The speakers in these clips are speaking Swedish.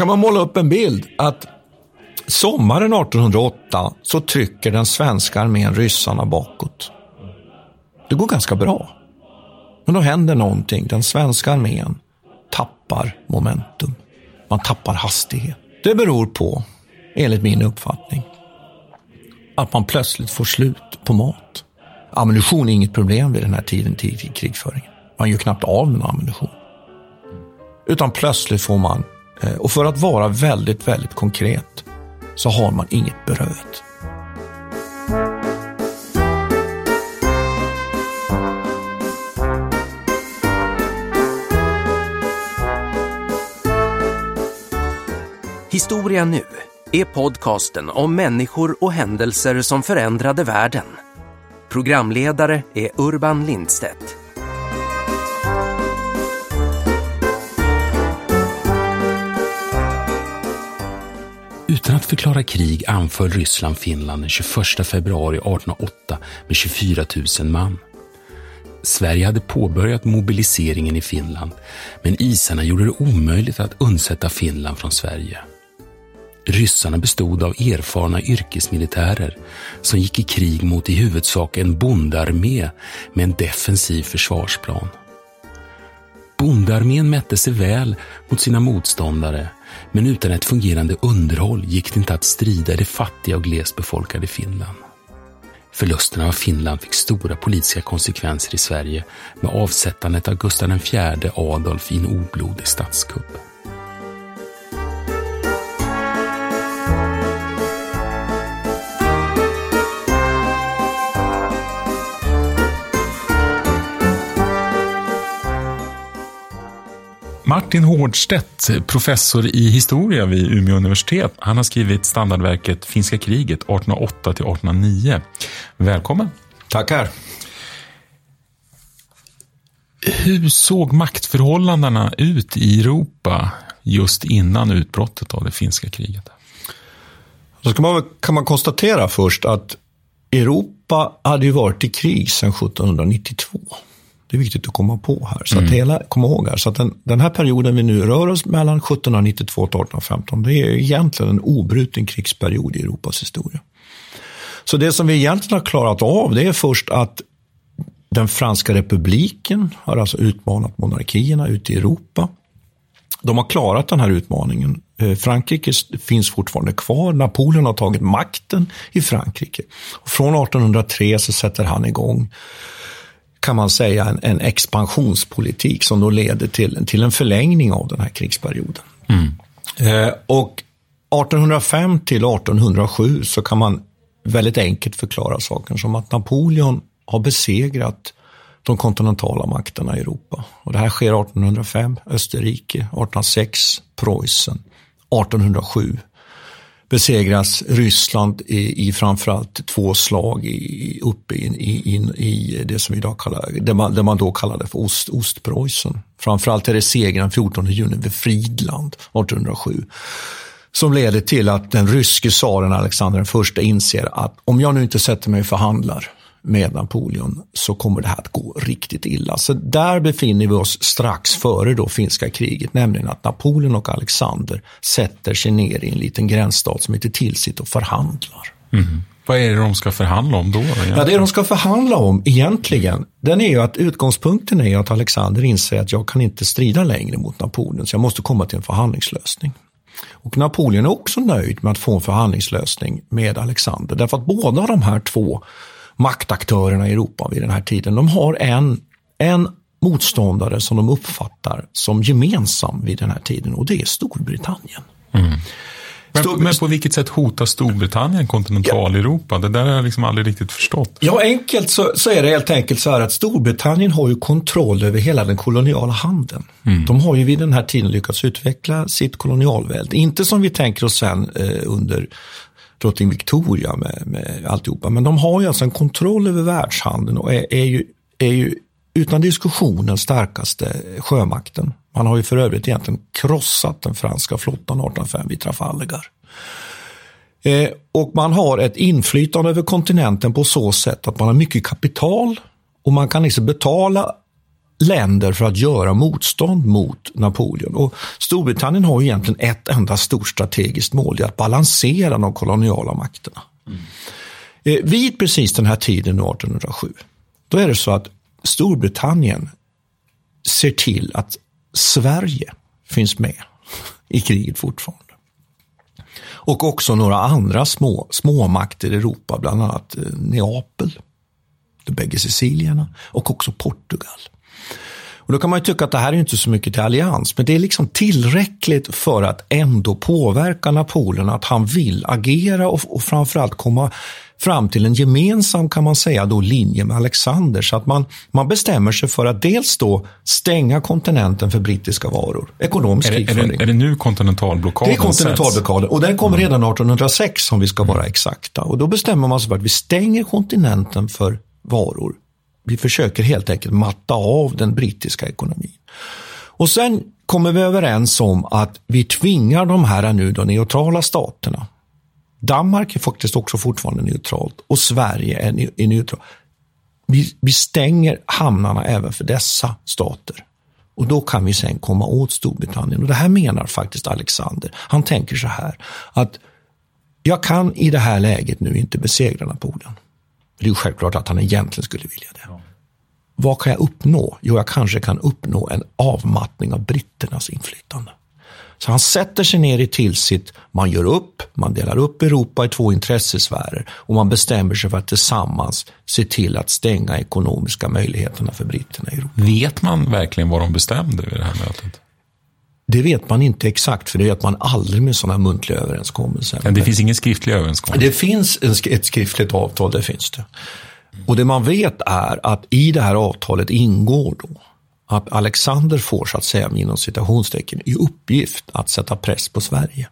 Då kan man måla upp en bild att sommaren 1808 så trycker den svenska armén ryssarna bakåt. Det går ganska bra. Men då händer någonting. Den svenska armén tappar momentum. Man tappar hastighet. Det beror på, enligt min uppfattning, att man plötsligt får slut på mat. Ammunition är inget problem vid den här tiden i krigföringen. Man gör knappt av med ammunition. Utan plötsligt får man, Eh, och för att vara väldigt, väldigt konkret, så har man inget bröd. Historia nu är podcasten om människor och händelser som förändrade världen. Programledare är Urban Lindstedt. Utan att förklara krig anföll Ryssland Finland den 21 februari 1808 med 24 000 man. Sverige hade påbörjat mobiliseringen i Finland, men isarna gjorde det omöjligt att undsätta Finland från Sverige. Ryssarna bestod av erfarna yrkesmilitärer som gick i krig mot i huvudsak en bondarmé med en defensiv försvarsplan. Bondarmén mätte sig väl mot sina motståndare, men utan ett fungerande underhåll gick det inte att strida i det fattiga och glesbefolkade Finland. Förlusterna av Finland fick stora politiska konsekvenser i Sverige med avsättandet av Gustav IV Adolf i en oblodig statskupp. Martin Hårdstedt, professor i historia vid Umeå universitet. Han har skrivit standardverket Finska kriget 1808-1809. Välkommen! Tackar! Hur såg maktförhållandena ut i Europa just innan utbrottet av det finska kriget? Då ska man, kan man konstatera först att Europa hade ju varit i krig sedan 1792. Det är viktigt att komma på här. Så att mm. hela, komma ihåg här. Så att den, den, här perioden vi nu rör oss mellan 1792 och 1815, det är egentligen en obruten krigsperiod i Europas historia. Så det som vi egentligen har klarat av, det är först att den franska republiken har alltså utmanat monarkierna ute i Europa. De har klarat den här utmaningen. Eh, Frankrike finns fortfarande kvar. Napoleon har tagit makten i Frankrike. Från 1803 så sätter han igång kan man säga, en, en expansionspolitik som då leder till, till en förlängning av den här krigsperioden. Mm. Eh, och 1805 till 1807 så kan man väldigt enkelt förklara saken som att Napoleon har besegrat de kontinentala makterna i Europa. Och det här sker 1805, Österrike, 1806, Preussen, 1807 besegras Ryssland i, i framförallt två slag i, uppe i, i, i, det som vi idag kallar, det man, det man då kallade för Ost, Ostpreussen. Framförallt är det segern 14 juni vid Fridland 1807 som leder till att den ryske tsaren Alexander I inser att om jag nu inte sätter mig och förhandlar med Napoleon så kommer det här att gå riktigt illa. Så där befinner vi oss strax före då finska kriget, nämligen att Napoleon och Alexander sätter sig ner i en liten gränsstat som heter Tilsit och förhandlar. Mm. Vad är det de ska förhandla om då? Ja, det de ska förhandla om egentligen, den är ju att utgångspunkten är att Alexander inser att jag kan inte strida längre mot Napoleon, så jag måste komma till en förhandlingslösning. Och Napoleon är också nöjd med att få en förhandlingslösning med Alexander, därför att båda de här två maktaktörerna i Europa vid den här tiden. De har en, en motståndare som de uppfattar som gemensam vid den här tiden och det är Storbritannien. Mm. Men, men, på vilket sätt hotar Storbritannien kontinentaleuropa? Ja. Det där har jag liksom aldrig riktigt förstått. Ja, enkelt så, så, är det helt enkelt så här att Storbritannien har ju kontroll över hela den koloniala handeln. Mm. De har ju vid den här tiden lyckats utveckla sitt kolonialvälde. Inte som vi tänker oss sen eh, under drottning Victoria med, med alltihopa. Men de har ju alltså en kontroll över världshandeln och är, är, ju, är ju utan diskussion den starkaste sjömakten. Man har ju för övrigt egentligen krossat den franska flottan 1805 vid Trafalgar. Eh, och man har ett inflytande över kontinenten på så sätt att man har mycket kapital och man kan liksom betala länder för att göra motstånd mot Napoleon. Och Storbritannien har egentligen ett enda stort strategiskt mål, det är att balansera de koloniala makterna. Mm. Vid precis den här tiden, 1807, då är det så att Storbritannien ser till att Sverige finns med i kriget fortfarande. Och också några andra små, småmakter i Europa, bland annat eh, Neapel, de bägge Sicilierna och också Portugal. Och då kan man ju tycka att det här är inte så mycket till allians, men det är liksom tillräckligt för att ändå påverka Napoleon att han vill agera och, och framförallt komma fram till en gemensam, kan man säga, då, linje med Alexander. Så att man, man bestämmer sig för att dels då stänga kontinenten för brittiska varor. Ekonomisk är det, krigföring. Är det, är det nu kontinentalblockaden Det är kontinentalblockaden och den kommer mm. redan 1806 om vi ska vara exakta. Och då bestämmer man sig för att vi stänger kontinenten för varor. Vi försöker helt enkelt matta av den brittiska ekonomin. Och sen kommer vi överens om att vi tvingar de här nu de neutrala staterna Danmark är faktiskt också fortfarande neutralt och Sverige är, är neutralt. Vi, vi stänger hamnarna även för dessa stater. Och då kan vi sen komma åt Storbritannien. Och det här menar faktiskt Alexander. Han tänker så här att jag kan i det här läget nu inte besegra Napoleon. Det är ju självklart att han egentligen skulle vilja det. Ja. Vad kan jag uppnå? Jo, jag kanske kan uppnå en avmattning av britternas inflytande. Så han sätter sig ner i Tilsit, man gör upp, man delar upp Europa i två intressesfärer och man bestämmer sig för att tillsammans se till att stänga ekonomiska möjligheterna för britterna i Europa. Vet man verkligen vad de bestämde vid det här mötet? Det vet man inte exakt, för det vet man aldrig med sådana muntliga överenskommelser. Men det finns ingen skriftlig överenskommelse? Det finns ett skriftligt avtal, det finns det. Och det man vet är att i det här avtalet ingår då att Alexander får, så att säga, inom citationstecken, i uppgift att sätta press på Sverige.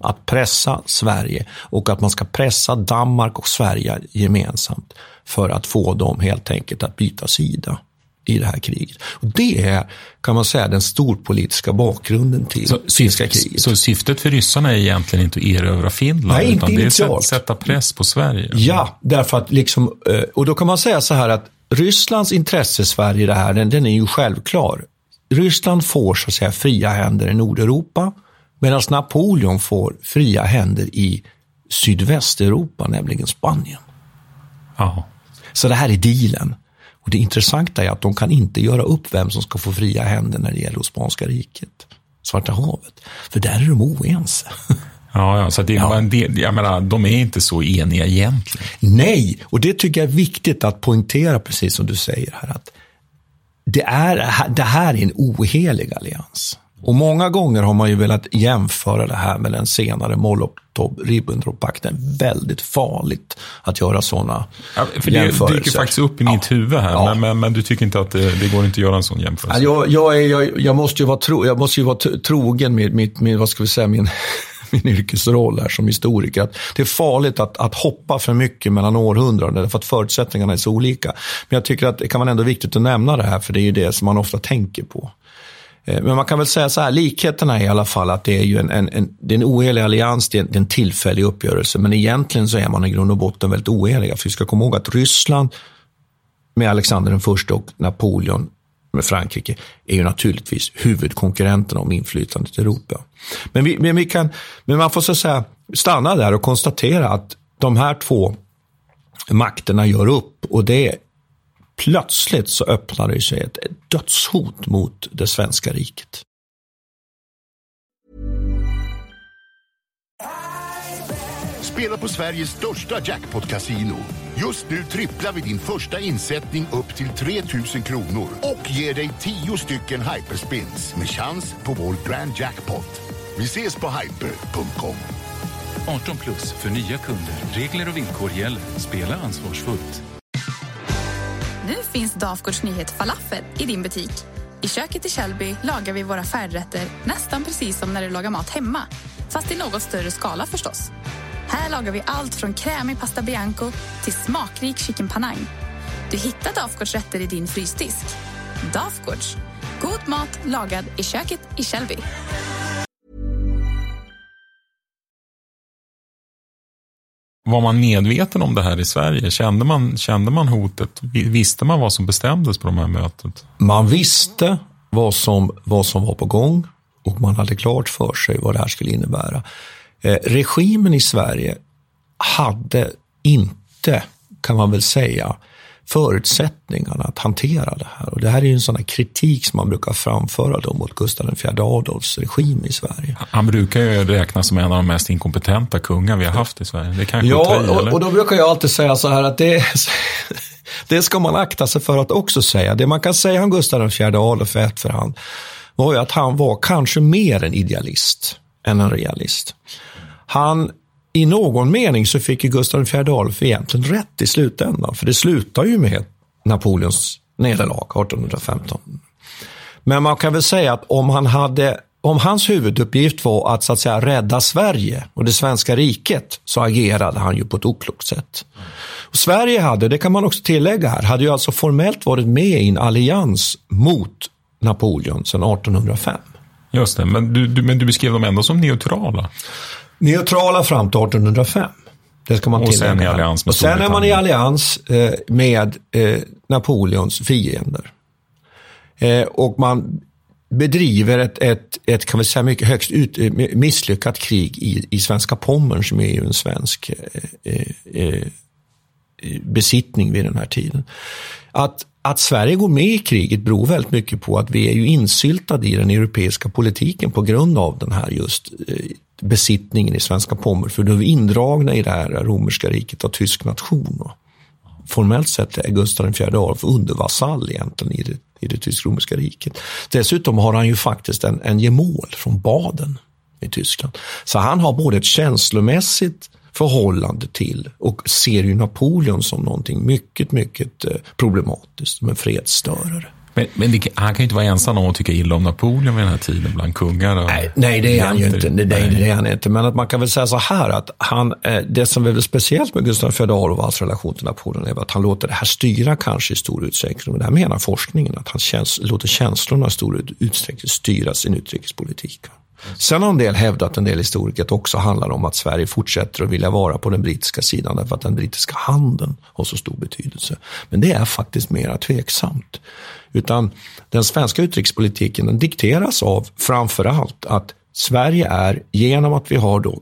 Att pressa Sverige och att man ska pressa Danmark och Sverige gemensamt för att få dem helt enkelt att byta sida i det här kriget. Och det är, kan man säga, den storpolitiska bakgrunden till så, finska kriget. Så syftet för ryssarna är egentligen inte att erövra Finland, Nej, utan det är att sätta press på Sverige? Ja, därför att liksom, eh, och då kan man säga så här att Rysslands intressesfär i det här, den, den är ju självklar. Ryssland får så att säga fria händer i Nordeuropa medan Napoleon får fria händer i Sydvästeuropa, nämligen Spanien. Aha. Så det här är dealen. Och det intressanta är att de kan inte göra upp vem som ska få fria händer när det gäller Osmanska riket, Svarta havet. För där är de oense. Ja, ja, så det är ja. en del, jag menar, de är inte så eniga egentligen. Nej, och det tycker jag är viktigt att poängtera, precis som du säger här, att det, är, det här är en ohelig allians. Och många gånger har man ju velat jämföra det här med den senare Molotov-Ribbentrop-pakten. Väldigt farligt att göra sådana ja, för jämförelser. Det dyker faktiskt upp i mitt ja. huvud här, ja. men, men, men, du tycker inte att det, det, går inte att göra en sån jämförelse? Jag, jag, är, jag, jag måste ju vara, tro, jag måste ju vara trogen med, med, med, vad ska vi säga, min min yrkesroll här som historiker. Att det är farligt att, att hoppa för mycket mellan århundraden för att förutsättningarna är så olika. Men jag tycker att det kan vara ändå viktigt att nämna det här för det är ju det som man ofta tänker på. Eh, men man kan väl säga så här, likheterna är i alla fall att det är ju en, en, en, det är en ohelig allians, det är, en, det är en tillfällig uppgörelse. Men egentligen så är man i grund och botten väldigt oeniga. För vi ska komma ihåg att Ryssland med Alexander den första och Napoleon med Frankrike är ju naturligtvis huvudkonkurrenterna om inflytandet i Europa. Men, vi, men, vi kan, men man får så att säga stanna där och konstatera att de här två makterna gör upp och det plötsligt så öppnar det sig ett dödshot mot det svenska riket. Spela på Sveriges största jackpot-kasino Just nu tripplar vi din första insättning upp till 3 000 kronor och ger dig 10 stycken hyperspins med chans på vår grand jackpot. Vi ses på hyper.com. 18 plus för nya kunder. Regler och villkor gäller. Spela ansvarsfullt. Nu finns Dafgårds nyhet falafel i din butik. I köket i Källby lagar vi våra färdigrätter nästan precis som när du lagar mat hemma. Fast i något större skala förstås. Här lagar vi allt från krämig pasta bianco till smakrik chicken panang. Du hittar Dafgårds rätter i din frysdisk. Dafgårds, god mat lagad i köket i Källby. Var man medveten om det här i Sverige? Kände man, kände man hotet? Visste man vad som bestämdes på de här mötet? Man visste vad som, vad som var på gång och man hade klart för sig vad det här skulle innebära. Eh, regimen i Sverige hade inte, kan man väl säga, förutsättningarna att hantera det här. Och det här är ju en sån här kritik som man brukar framföra då mot Gustav IV Adolfs regim i Sverige. Han brukar ju räknas som en av de mest inkompetenta kungar vi har haft i Sverige. Det kanske ja, i, och, och då brukar jag alltid säga så här att det, det ska man akta sig för att också säga. Det man kan säga om Gustav IV Adolf ett för han var ju att han var kanske mer en idealist än en realist. Han i någon mening så fick ju Gustav IV Adolf egentligen rätt i slutändan. För det slutar ju med Napoleons nederlag 1815. Men man kan väl säga att om han hade om hans huvuduppgift var att så att säga rädda Sverige och det svenska riket så agerade han ju på ett oklokt sätt. Och Sverige hade, det kan man också tillägga här, hade ju alltså formellt varit med i en allians mot Napoleon sedan 1805. Just det, men du, du, men du beskrev dem ändå som neutrala. Neutrala fram till 1805. Det ska man och sen i allians Och sen är man i allians eh, med eh, Napoleons fiender. Eh, och man bedriver ett, ett, ett, kan vi säga, mycket högst ut, eh, misslyckat krig i, i svenska Pommern som är ju en svensk eh, eh, besittning vid den här tiden. Att, att Sverige går med i kriget beror väldigt mycket på att vi är ju insyltade i den europeiska politiken på grund av den här just besittningen i svenska Pommer. För de är vi indragna i det här romerska riket av tysk nation. Formellt sett är Gustav IV Adolf undervasall egentligen i det, i det tysk-romerska riket. Dessutom har han ju faktiskt en, en gemål från Baden i Tyskland. Så han har både ett känslomässigt förhållande till och ser ju Napoleon som någonting mycket, mycket eh, problematiskt, som en fredsstörare. Men, men det, han kan ju inte vara ensam om att tycka illa om Napoleon vid den här tiden bland kungar. Och nej, nej, det är han ju inte. Det, nej. det är han inte. Men att man kan väl säga så här att han, eh, det som är speciellt med Gustav Adolf och hans relation till Napoleon är att han låter det här styra kanske i stor utsträckning. Det här menar forskningen, att han käns låter känslorna i stor utsträckning styra sin utrikespolitik. Sen har en del hävdat, en del historiker, att det också handlar om att Sverige fortsätter att vilja vara på den brittiska sidan därför att den brittiska handeln har så stor betydelse. Men det är faktiskt mera tveksamt. Utan den svenska utrikespolitiken den dikteras av framför allt att Sverige är, genom att vi har då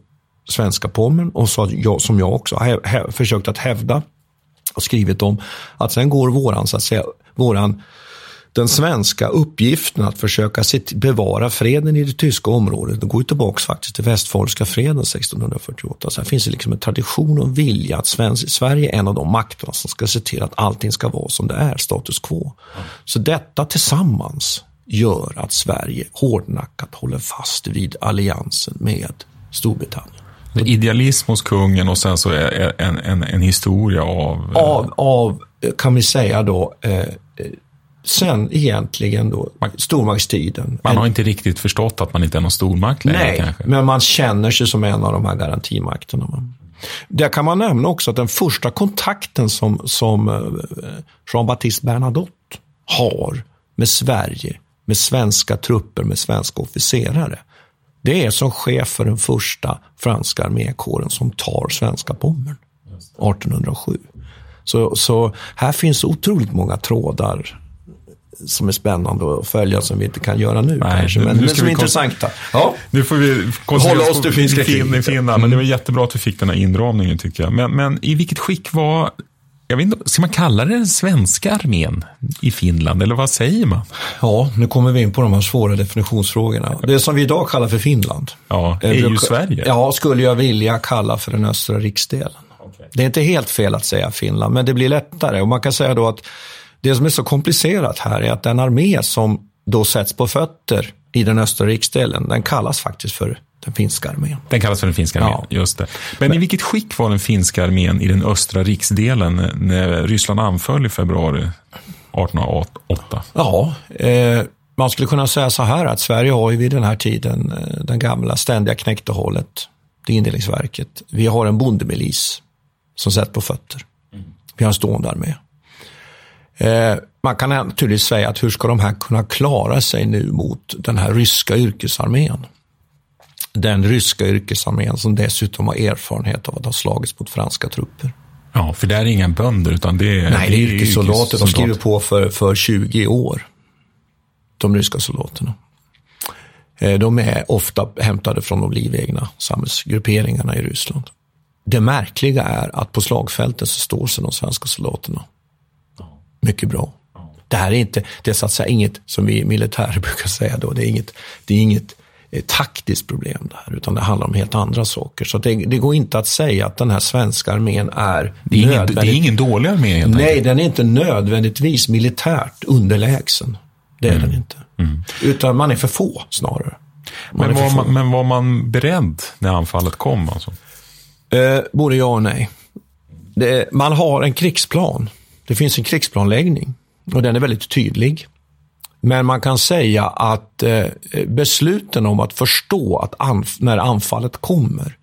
svenska Pommern och så jag, som jag också har försökt att hävda och skrivit om, att sen går våran, så att säga, våran den svenska uppgiften att försöka bevara freden i det tyska området, den går tillbaka faktiskt till västfolska freden 1648. Så här finns det liksom en tradition och vilja att Sverige är en av de makterna som ska se till att allting ska vara som det är, status quo. Så detta tillsammans gör att Sverige hårdnackat håller fast vid alliansen med Storbritannien. Idealism hos kungen och sen så är en, en, en historia av... Av, av, kan vi säga då, eh, sen egentligen då stormaktstiden. Man har inte riktigt förstått att man inte är någon stormakt längre Nej, kanske. men man känner sig som en av de här garantimakterna. Där kan man nämna också att den första kontakten som, som eh, Jean-Baptiste Bernadotte har med Sverige, med svenska trupper, med svenska officerare. Det är som chef för den första franska armékåren som tar svenska Pommern 1807. Så, så här finns otroligt många trådar som är spännande att följa som vi inte kan göra nu Nej, kanske, men, men som är intressanta. Ja. Nu får vi hålla oss till finska kriget. Finland, mm. men det var jättebra att vi fick den här inramningen tycker jag. Men, men i vilket skick var jag vet inte, ska man kalla det den svenska armén i Finland, eller vad säger man? Ja, nu kommer vi in på de här svåra definitionsfrågorna. Det som vi idag kallar för Finland. Ja, är ju Sverige. Ja, skulle jag vilja kalla för den östra riksdelen. Okay. Det är inte helt fel att säga Finland, men det blir lättare. Och man kan säga då att det som är så komplicerat här är att den armé som då sätts på fötter i den östra riksdelen, den kallas faktiskt för den finska armén. Den kallas för den finska armén, ja. just det. Men, Men i vilket skick var den finska armén i den östra riksdelen när Ryssland anföll i februari 1808? Ja, eh, man skulle kunna säga så här att Sverige har ju vid den här tiden eh, den gamla ständiga knäktehållet, det indelningsverket. Vi har en bondemilis som sätts på fötter. Vi har en stående armé. Eh, man kan naturligtvis säga att hur ska de här kunna klara sig nu mot den här ryska yrkesarmén? den ryska yrkesarmén som dessutom har erfarenhet av att ha slagits mot franska trupper. Ja, för det är inga bönder utan det är... Nej, det är yrkessoldater. De skriver på för, för 20 år. De ryska soldaterna. Eh, De är ofta hämtade från de livegna samhällsgrupperingarna i Ryssland. Det märkliga är att på slagfältet så står sig de svenska soldaterna mycket bra. Det här är inte, det är så att säga inget, som vi militärer brukar säga då, det är inget, det är inget eh, taktiskt problem det här, utan det handlar om helt andra saker. Så det, det går inte att säga att den här svenska armén är Det är, ingen, det är ingen dålig armé helt Nej, enkelt. den är inte nödvändigtvis militärt underlägsen. Det är den inte. Utan man är för få snarare. Man Men var, man, men var man beredd när anfallet kom? Alltså? Eh, både ja och nej. Det, man har en krigsplan. Det finns en krigsplanläggning och den är väldigt tydlig. Men man kan säga att eh, besluten om att förstå att anf- när anfallet kommer,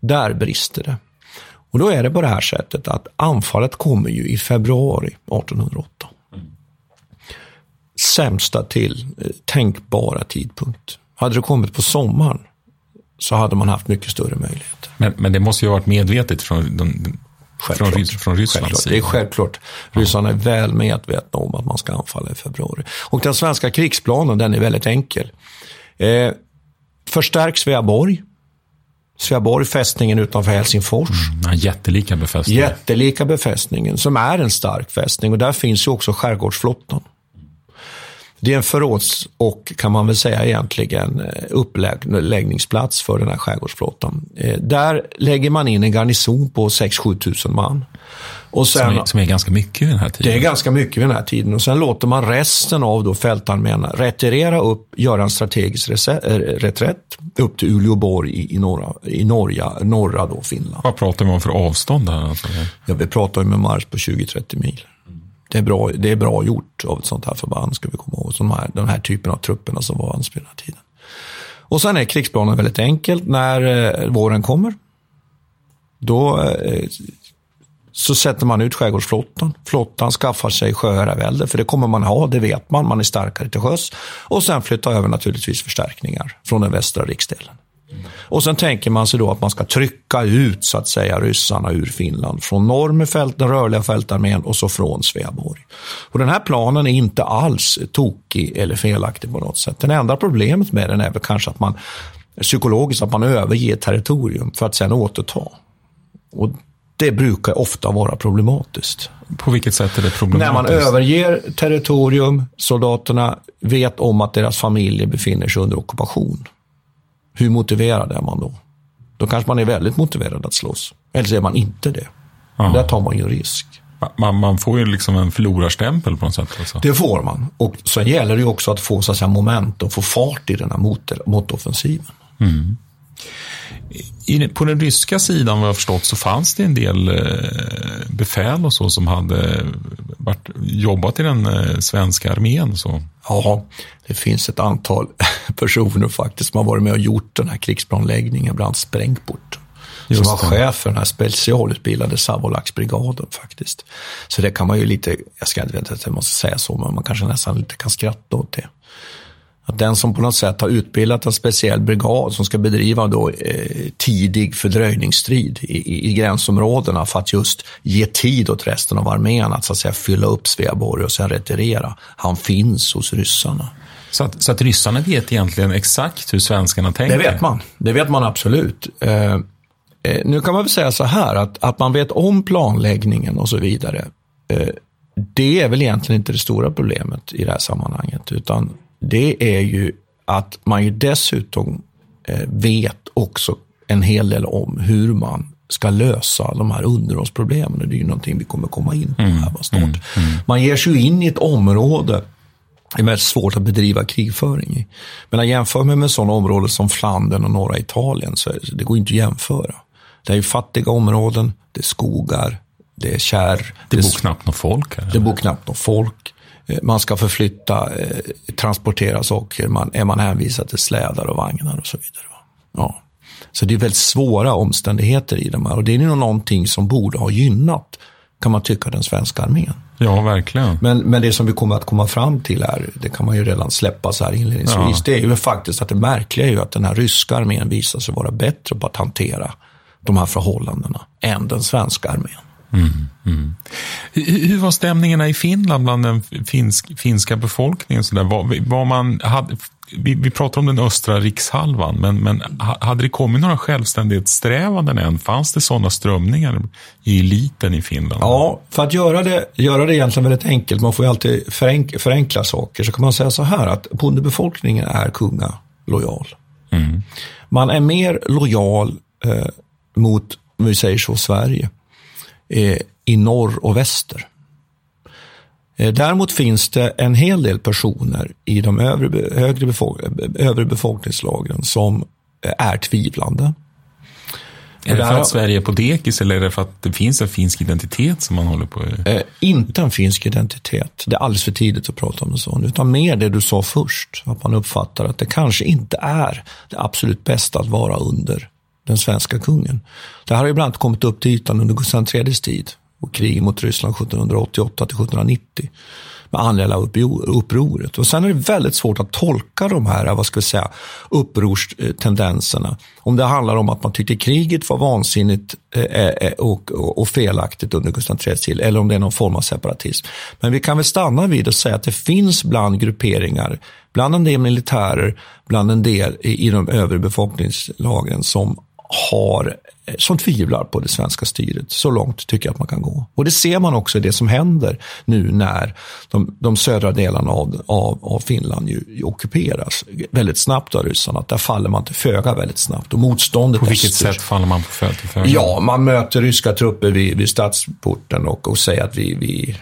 där brister det. Och då är det på det här sättet att anfallet kommer ju i februari 1808. Sämsta till eh, tänkbara tidpunkt. Hade det kommit på sommaren så hade man haft mycket större möjligheter. Men, men det måste ju ha varit medvetet från, den, från, från Rysslands Självklart. sida. Det är självklart. Ryssarna är väl medvetna om att man ska anfalla i februari. Och den svenska krigsplanen, den är väldigt enkel. Eh, förstärk Sveaborg. Sveaborg, fästningen utanför Helsingfors. Den här jättelika befästningen. Jättelika befästningen, som är en stark fästning. Och där finns ju också skärgårdsflottan. Det är en förråds och kan man väl säga egentligen eh, uppläggningsplats för den här skärgårdsflottan. Eh, Där lägger man in en garnison på 6-7 tusen man. Och sen, som, är, som är ganska mycket vid den här tiden. det är ganska mycket vid den här tiden. Och sen låter man resten av då fältarméerna retirera upp, göra en strategisk eh, reträtt upp till Uleåborg i, i, norra, i norra, norra då Finland. Vad pratar om för avstånd här? Alltså? Ja, vi pratar ju med marsch på 20-30 mil. Det är, bra, det är bra gjort av ett sånt här förband, ska vi komma ihåg. Så de här, den här typen av trupperna som var anspelade den här tiden. Och sen är krigsplanen väldigt enkelt. När eh, våren kommer, då eh, så sätter man ut skärgårdsflottan. Flottan skaffar sig sjöherravälde, för det kommer man ha, det vet man. Man är starkare till sjöss. Och sen flytta över naturligtvis förstärkningar från den västra riksdelen. Och sen tänker man sig då att man ska trycka ut så att säga ryssarna ur Finland. Från norr med fält, den rörliga fältarmén och så från Sveaborg. Och den här planen är inte alls tokig eller felaktig på något sätt. Det enda problemet med den är väl kanske att man psykologiskt att man överger territorium för att sen återta. Och det brukar ofta vara problematiskt. På vilket sätt är det När problematiskt? man överger territorium, soldaterna vet om att deras familjer befinner sig under ockupation. Hur motiverad är man då? Då kanske man är väldigt motiverad att slåss. Eller så är man inte det. Ja. Där tar man ju en risk. man, man får ju liksom en förlorarstämpel på något sätt. Alltså. Det får man. Och sen gäller det ju också att få så att säga, moment och få fart i den här mot, motoffensiven. I, på den ryska sidan vad jag förstått så fanns det en del eh, befäl och så som hade varit, jobbat i den eh, svenska armén. Så. Ja, det finns ett antal personer faktiskt som har varit med och gjort den här krigsplanläggningen, bland annat Sprängport. Som Just var det. chef för den här specialutbildade Savolaxbrigaden faktiskt. Så det kan man ju lite, jag ska inte veta att jag måste säga så, men man kanske nästan lite kan skratta åt det. Att den som på något sätt har utbildat en speciell brigad som ska bedriva då, eh, tidig fördröjningsstrid i, i, gränsområdena för att just ge tid åt resten av armén att, så att säga, fylla upp Sveaborg och sen retirera. Han finns hos ryssarna. Så, att, så att ryssarna vet egentligen exakt hur svenskarna tänker. Det vet man. Det vet man absolut. Eh, eh, nu kan man väl säga så här att, att man vet om planläggningen och så vidare. Eh, det är väl egentligen inte det stora problemet i det här sammanhanget. Utan det är ju att man ju dessutom eh, vet också en hel del om hur man ska lösa de här underhållsproblemen. Det är ju någonting vi kommer komma in på här bara snart. Man ger sig ju in i ett område det är väldigt svårt att bedriva krigföring i. Men att jämföra med, med sådana områden som Flandern och norra Italien, så det, det går inte att jämföra. Det är ju fattiga områden, det är skogar, det är kärr. Det är bor knappt någon folk här. det bor knappt någon folk. Eh, Man ska förflytta, eh, transportera saker. Man, är man hänvisad till slädar och vagnar och så vidare. Ja. Så det är väldigt svåra omständigheter i de här. Och det är nog någonting som borde ha gynnat, kan man tycka, den svenska armén. Ja, verkligen. Men, men det som vi kommer att komma fram till här, det kan man ju redan släppa så här inledningsvis, Ja. det är ju faktiskt att det märkliga är ju att den här ryska armén visar sig vara bättre på att hantera de här förhållandena än den svenska armén. Hur, hur var stämningarna i Finland bland den finsk, finska befolkningen? Så där? Var, var man, hade, vi, vi pratar om den östra rikshalvan, men, men ha- hade det kommit några självständighetssträvanden än? Fanns det sådana strömningar i eliten i Finland? Ja, för att göra det, göra det egentligen väldigt enkelt, man får ju alltid förenk, förenkla saker, så kan man säga så här att bondebefolkningen är kungalojal. Man är mer lojal eh, mot, om vi säger så, Sverige i norr och väster. Eh, Däremot finns det en hel del personer i de övre, högre befolk, övre befolkningslagren som eh, är tvivlande. är det för att Sverige är på dekis eller är det för att det finns en finsk identitet som man håller på Eh, inte en finsk identitet. Det är alldeles för tidigt att prata om en sån. Utan mer det du sa först. Att man uppfattar att det kanske inte är det absolut bästa att vara under den svenska kungen. Det här har ibland kommit upp till ytan under Gustav IIIs tid och kriget mot Ryssland 1788 till 1790 med anledning av upproret. Och sen är det väldigt svårt att tolka de här, vad ska vi säga, upprorstendenserna. Om det handlar om att man tyckte kriget var vansinnigt eh, eh, eh, och, felaktigt under Gustav IIIs tid, eller om det är någon form av separatism. Men vi kan väl stanna vid och säga att det finns bland grupperingar, bland en del militärer, bland en del i, de övre befolkningslagren som har eh, som tvivlar på det svenska styret. Så långt tycker jag att man kan gå. Och det ser man också i det som händer nu när de, de södra delarna av, av, av Finland ju, ju ockuperas väldigt snabbt av ryssarna. Att där faller man till föga väldigt snabbt. Och motståndet På vilket sätt faller man på föga? Ja, man möter ryska trupper vid, vid stadsporten och, och säger att vi, vi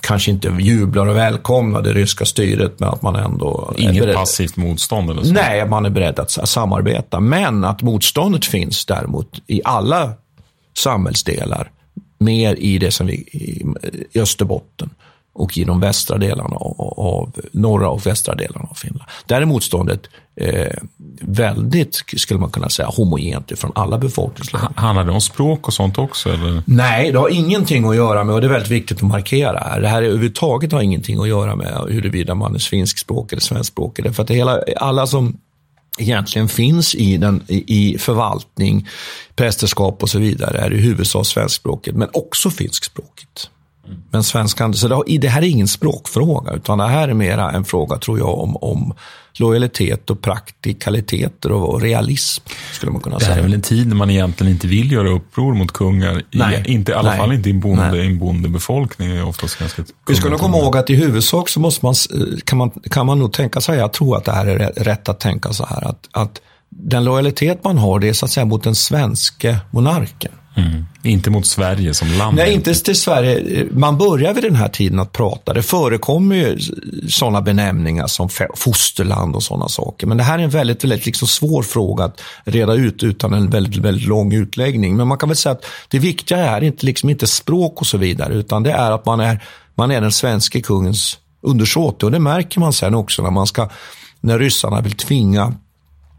kanske inte jublar och välkomnar det ryska styret, men att man ändå Inget beredd- passivt motstånd eller så? Nej, man är beredd att samarbeta. Men att motståndet finns däremot i alla samhällsdelar. Mer i det som vi i, i Österbotten och i de västra delarna av, av norra och västra delarna av Finland. Där är motståndet eh, väldigt, skulle man kunna säga, homogent från alla befolkningslager. Handlar det om språk och sånt också? Eller? Nej, det har ingenting att göra med, och det är väldigt viktigt att markera här, det här är överhuvudtaget har ingenting att göra med huruvida man är svenskspråkig eller svenskspråkig. För att det hela, alla som egentligen finns i, den, i förvaltning, prästerskap och så vidare är i huvudsak svenskspråkigt, men också finskspråkigt. Men svenskan, så det, här är ingen språkfråga, utan det här är mera en fråga, tror jag, om, om lojalitet och praktikaliteter och realism, skulle man kunna Det här är säga. väl en tid när man egentligen inte vill göra uppror mot kungar. Nej. I, inte, I alla Nej. fall inte i en, bonde, Nej. en bondebefolkning. är oftast ganska Vi ska nog komma ihåg att i huvudsak så måste man, kan, man, kan man nog tänka sig, jag tror att det här är rä- rätt att tänka så här, att, att den lojalitet man har det är så att säga mot den svenske monarken. Mm. Inte mot Sverige som land. Nej, inte till Sverige. Man börjar vid den här tiden att prata. Det förekommer ju sådana benämningar som fosterland och sådana saker. Men det här är en väldigt, väldigt liksom svår fråga att reda ut utan en väldigt, väldigt lång utläggning. Men man kan väl säga att det viktiga är inte, liksom inte språk och så vidare, utan det är att man är, man är den svenska kungens undersåte. Och det märker man sen också när man ska, när ryssarna vill tvinga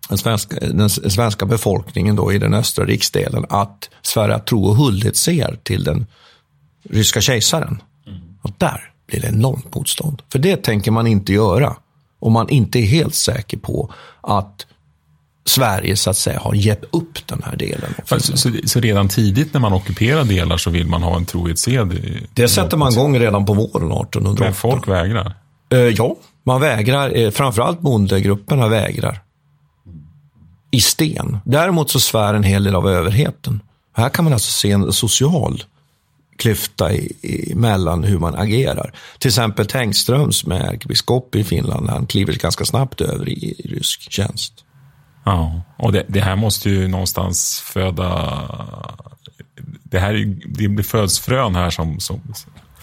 den svenska, den svenska befolkningen då i den östra riksdelen att svära tro och huldhet ser till den ryska kejsaren. Och där blir det enormt motstånd. För det tänker man inte göra om man inte är helt säker på att Sverige så att säga har gett upp den här delen. Så, så, så redan tidigt när man ockuperar delar så vill man ha en trohetsed? i- Det sätter man igång redan på våren Men 1808. folk vägrar? Eh, ja, man vägrar. Eh, framförallt bondegrupperna vägrar. I sten. Däremot så svär en hel del av överheten. Här kan man alltså se en social klyfta i, i, mellan hur man agerar. Till exempel Tengström som är ärkebiskop i Finland, han kliver ganska snabbt över i, i rysk tjänst. Ja, och det, det här måste ju någonstans föda... Det här är, det blir föds frön här som... som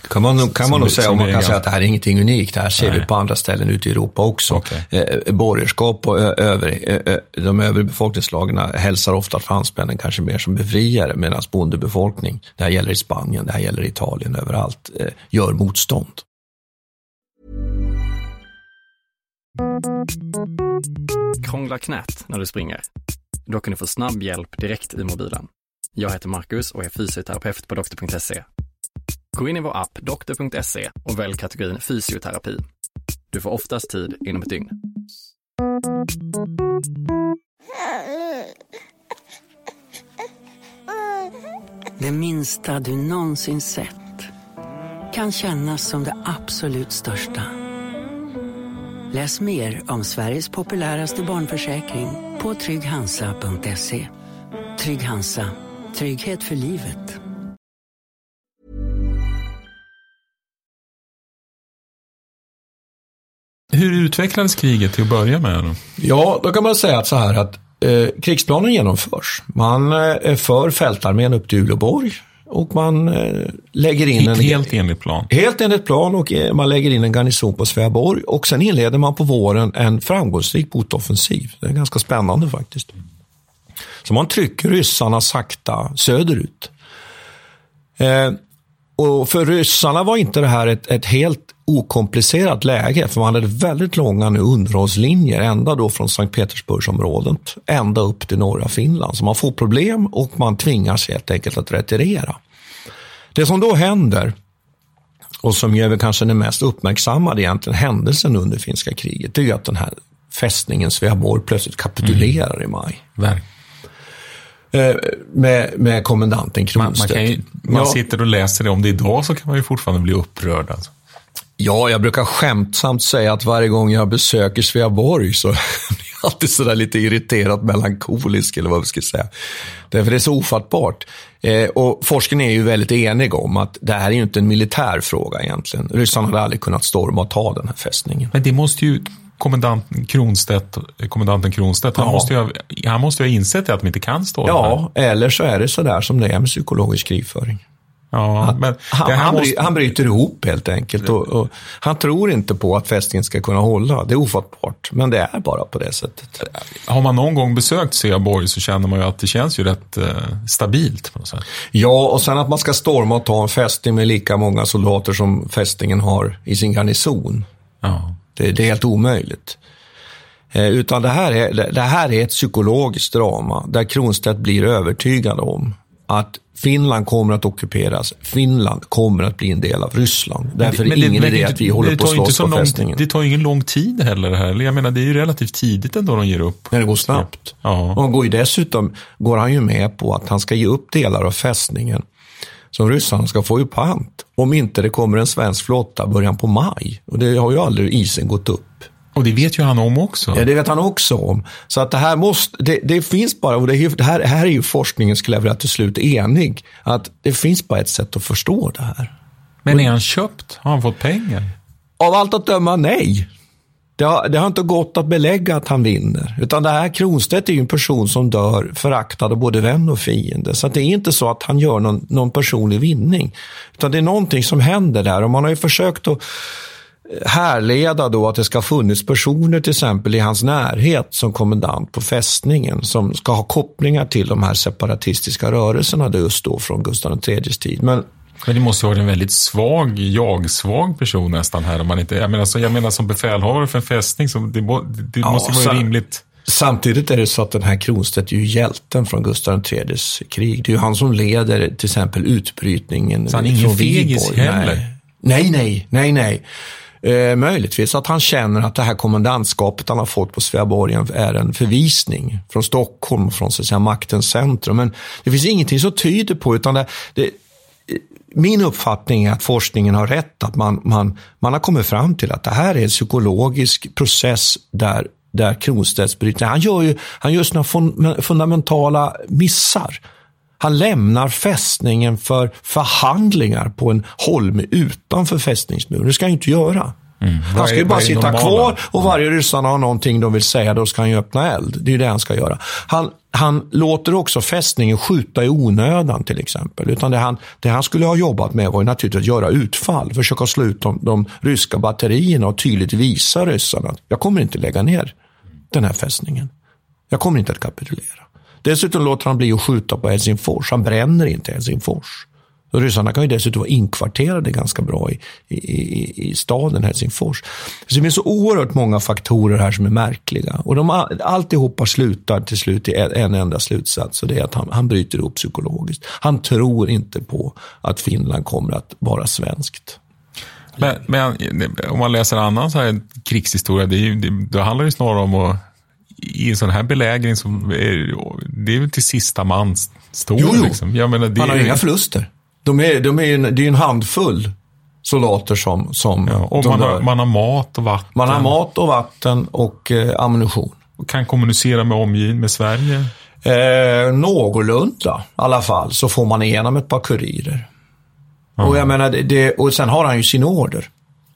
kan man, kan man nog det- säga, om man kan säga att det här är ingenting unikt. Det här ser Nej. vi på andra ställen ute i Europa också. Okej. Eh, borgerskap och ö- över, ö- ö- de övre befolkningslagen hälsar ofta fransmännen kanske mer som befriare, medan bondebefolkning, det här gäller i Spanien, det här gäller i Italien, överallt, eh, gör motstånd. Krångla knät när du springer? Då kan du få snabb hjälp direkt i mobilen. Jag heter Marcus och är fysioterapeut på doktor.se. Gå in i vår app doktor.se och välj kategorin fysioterapi. Du får oftast tid inom ett dygn. Det minsta du någonsin sett kan kännas som det absolut största. Läs mer om Sveriges populäraste barnförsäkring på trygghansa.se. Trygg Hansa, trygghet för livet. Hur utvecklades kriget till att börja med? Då? Ja, då kan man säga att så här att eh, krigsplanen genomförs. Man eh, för fältarmén upp till Uleåborg och man eh, lägger in en... Helt enligt plan? Helt enligt plan och eh, man lägger in en garnison på Sveaborg och sen inleder man på våren en framgångsrik motoffensiv. Det är ganska spännande faktiskt. Så man trycker ryssarna sakta söderut. Eh, och för ryssarna var inte det här ett, ett, helt okomplicerat läge, för man hade väldigt långa nu underhållslinjer, ända då från Sankt Petersburgsområdet, ända upp till norra Finland. Så man får problem och man tvingas helt enkelt att retirera. Det som då händer, och som är väl kanske den mest uppmärksammade egentligen händelsen under finska kriget, det är ju att den här fästningen Sveaborg plötsligt kapitulerar mm. i maj. Verkligen. Eh, med, med kommendanten Kronstedt. Man, man, ju, man ja. sitter och läser det om det idag så kan man ju fortfarande bli upprörd. Alltså. Ja, jag brukar skämtsamt säga att varje gång jag besöker Sveaborg så blir jag alltid sådär lite irriterat melankolisk eller vad vi ska säga. Därför det är så ofattbart. Eh, och forskningen är ju väldigt enig om att det här är ju inte en militär fråga egentligen. Ryssland hade aldrig kunnat storma och ta den här fästningen. Men det måste ju kommendanten Kronstedt, kommendanten Kronstedt, han, måste ju ha, han måste ju ha insett att de inte kan stå Ja, eller så är det sådär som det är med psykologisk krigföring. Ja, men han, han, måste... han bryter ihop helt enkelt. Och, och, han tror inte på att fästningen ska kunna hålla. Det är ofattbart, men det är bara på det sättet. Har man någon gång besökt Seaborg så känner man ju att det känns ju rätt eh, stabilt. På något sätt. Ja, och sen att man ska storma och ta en fästning med lika många soldater som fästningen har i sin garnison. Ja. Det, det är helt omöjligt. Eh, utan det här, är, det här är ett psykologiskt drama där Kronstedt blir övertygad om att Finland kommer att ockuperas. Finland kommer att bli en del av Ryssland. Därför är det ingen idé att vi håller på att slåss på fästningen. Det tar ju ingen lång tid heller det här. Jag menar, det är ju relativt tidigt ändå de ger upp. Men det går snabbt. Ja. Och går ju dessutom går han ju med på att han ska ge upp delar av fästningen som ryssarna ska få i pant. Om inte det kommer en svensk flotta början på maj. Och det har ju aldrig isen gått upp. Och det vet ju han om också. Ja, det vet han också om. Så att det här måste, det, det finns bara, och det, här, här är ju forskningen, skulle jag vilja till slut enig, att det finns bara ett sätt att förstå det här. Men är han köpt? Har han fått pengar? Av allt att döma nej. Det har, det har, inte gått att belägga att han vinner. Utan det här Kronstedt är ju en person som dör föraktad av både vän och fiende. Så det är inte så att han gör någon, någon personlig vinning. Utan det är någonting som händer där. Och man har ju försökt att härleda då att det ska ha funnits personer till exempel i hans närhet som kommendant på fästningen som ska ha kopplingar till de här separatistiska rörelserna just då från Gustav IIIs tid. Men men det måste vara en väldigt svag, jag-svag person nästan här. Om man inte, jag, menar, så, jag menar som befälhavare för en fästning, så det, det ja, måste vara rimligt. Samtidigt är det så att den här Kronstedt är ju hjälten från Gustav IIIs krig. Det är ju han som leder till exempel utbrytningen så han är ingen fegis heller? Nej, nej, nej, nej. Eh, möjligtvis att han känner att det här kommandantskapet han har fått på Sveaborg är en förvisning från Stockholm, från så att säga, maktens centrum. Men det finns ingenting som tyder på, utan det, det min uppfattning är att forskningen har rätt, att man, man, man har kommit fram till att det här är en psykologisk process där, där Kronstedts bryter. Han gör ju han gör såna fundamentala missar. Han lämnar fästningen för förhandlingar på en holme utanför fästningsmuren. Det ska han inte göra. Mm. Han ska ju bara sitta normala? kvar och varje ryssarna har någonting de vill säga, då ska han ju öppna eld. Det är det han ska göra. Han, han låter också fästningen skjuta i onödan till exempel. Utan det han, det han skulle ha jobbat med var naturligtvis att göra utfall, försöka slå ut de, de ryska batterierna och tydligt visa ryssarna att jag kommer inte lägga ner den här fästningen. Jag kommer inte att kapitulera. Dessutom låter han bli att skjuta på Helsingfors. Han bränner inte Helsingfors. Och ryssarna kan ju dessutom vara inkvarterade ganska bra i, i, i staden Helsingfors. Så det finns så oerhört många faktorer här som är märkliga. Och de, alltihopa slutar till slut i en enda slutsats och det är att han, han bryter ihop psykologiskt. Han tror inte på att Finland kommer att vara svenskt. Men, men om man läser annan så här krigshistoria, det, är ju, det, det handlar ju snarare om att i en sån här belägring, som är, det är väl till sista man står. Jo, jo. Liksom. Menar, det Han har är, inga förluster. De är, de är, en- det är ju en handfull soldater som... som ja, och man, har, man har mat och vatten. man har mat och vatten och eh, ammunition. Och kan kommunicera med omgivningen, med Sverige. Eh, någorlunda i alla fall så får man igenom ett par kurirer. Och jag menar, det, och sen har han ju sin order.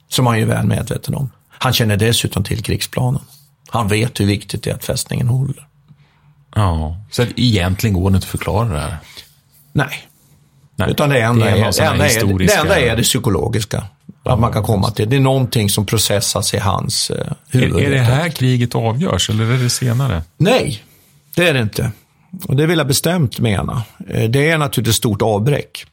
Som han ju är väl medveten om. Han känner dessutom till krigsplanen. Han vet hur viktigt det är att fästningen håller. Ja. Så egentligen går det inte att förklara det här. Nej. Nej, Utan det enda, det är är, någon det, enda är, historiska- det enda är det psykologiska. Att man kan komma till. Det är någonting som processas i hans eh, huvud. Är, är det här kriget avgörs eller är det senare? Nej, det är det inte. Och det vill jag bestämt mena. Eh, Det är naturligtvis ett stort avbräck.